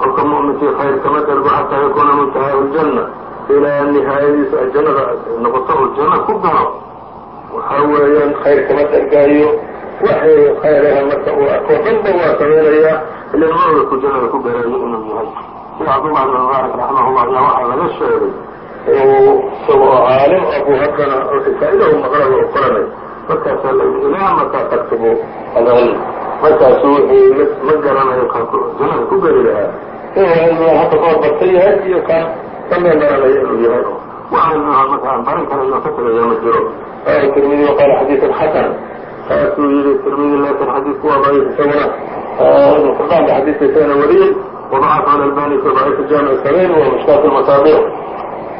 qofka mؤminkii khayr kama dargo xatىa yakuna mnتahاaء الجنة ilaa نhaayadiisa jannada noqoto uu ku galo. Waxa weeyaan khayr kama dargaayo waxay khayraha marka uu arko dhanba waa samaynayaa ila mawlku jannada ku garayo inuu yahay sida cabdullah bn mubaarak raximahullah ayaa waxaa laga sheegay isagoo caalim abu haddana faa-idahu maqlaba u qoranay markaasaa la yidhi ilaa mataa taktubu alcilm markaasu wuxuu ma garanayo kanku jannada ku geli lahaa inuu hadda koo bartay yahay iyo kan kameen garanayo inuu yahay waxaan marka aan baran karayo ka tagaya ma jiro qaala tirmidi waqaala xadiidan xasan saasuu yihi tirmidi laakin xadiidku waa daciif isaguna ibn xibaan ba xadiidka isagana wariyey وضعف الألباني في ضعيف الجامع الصغير ومشكاة المصابيح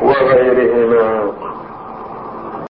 وغيرهما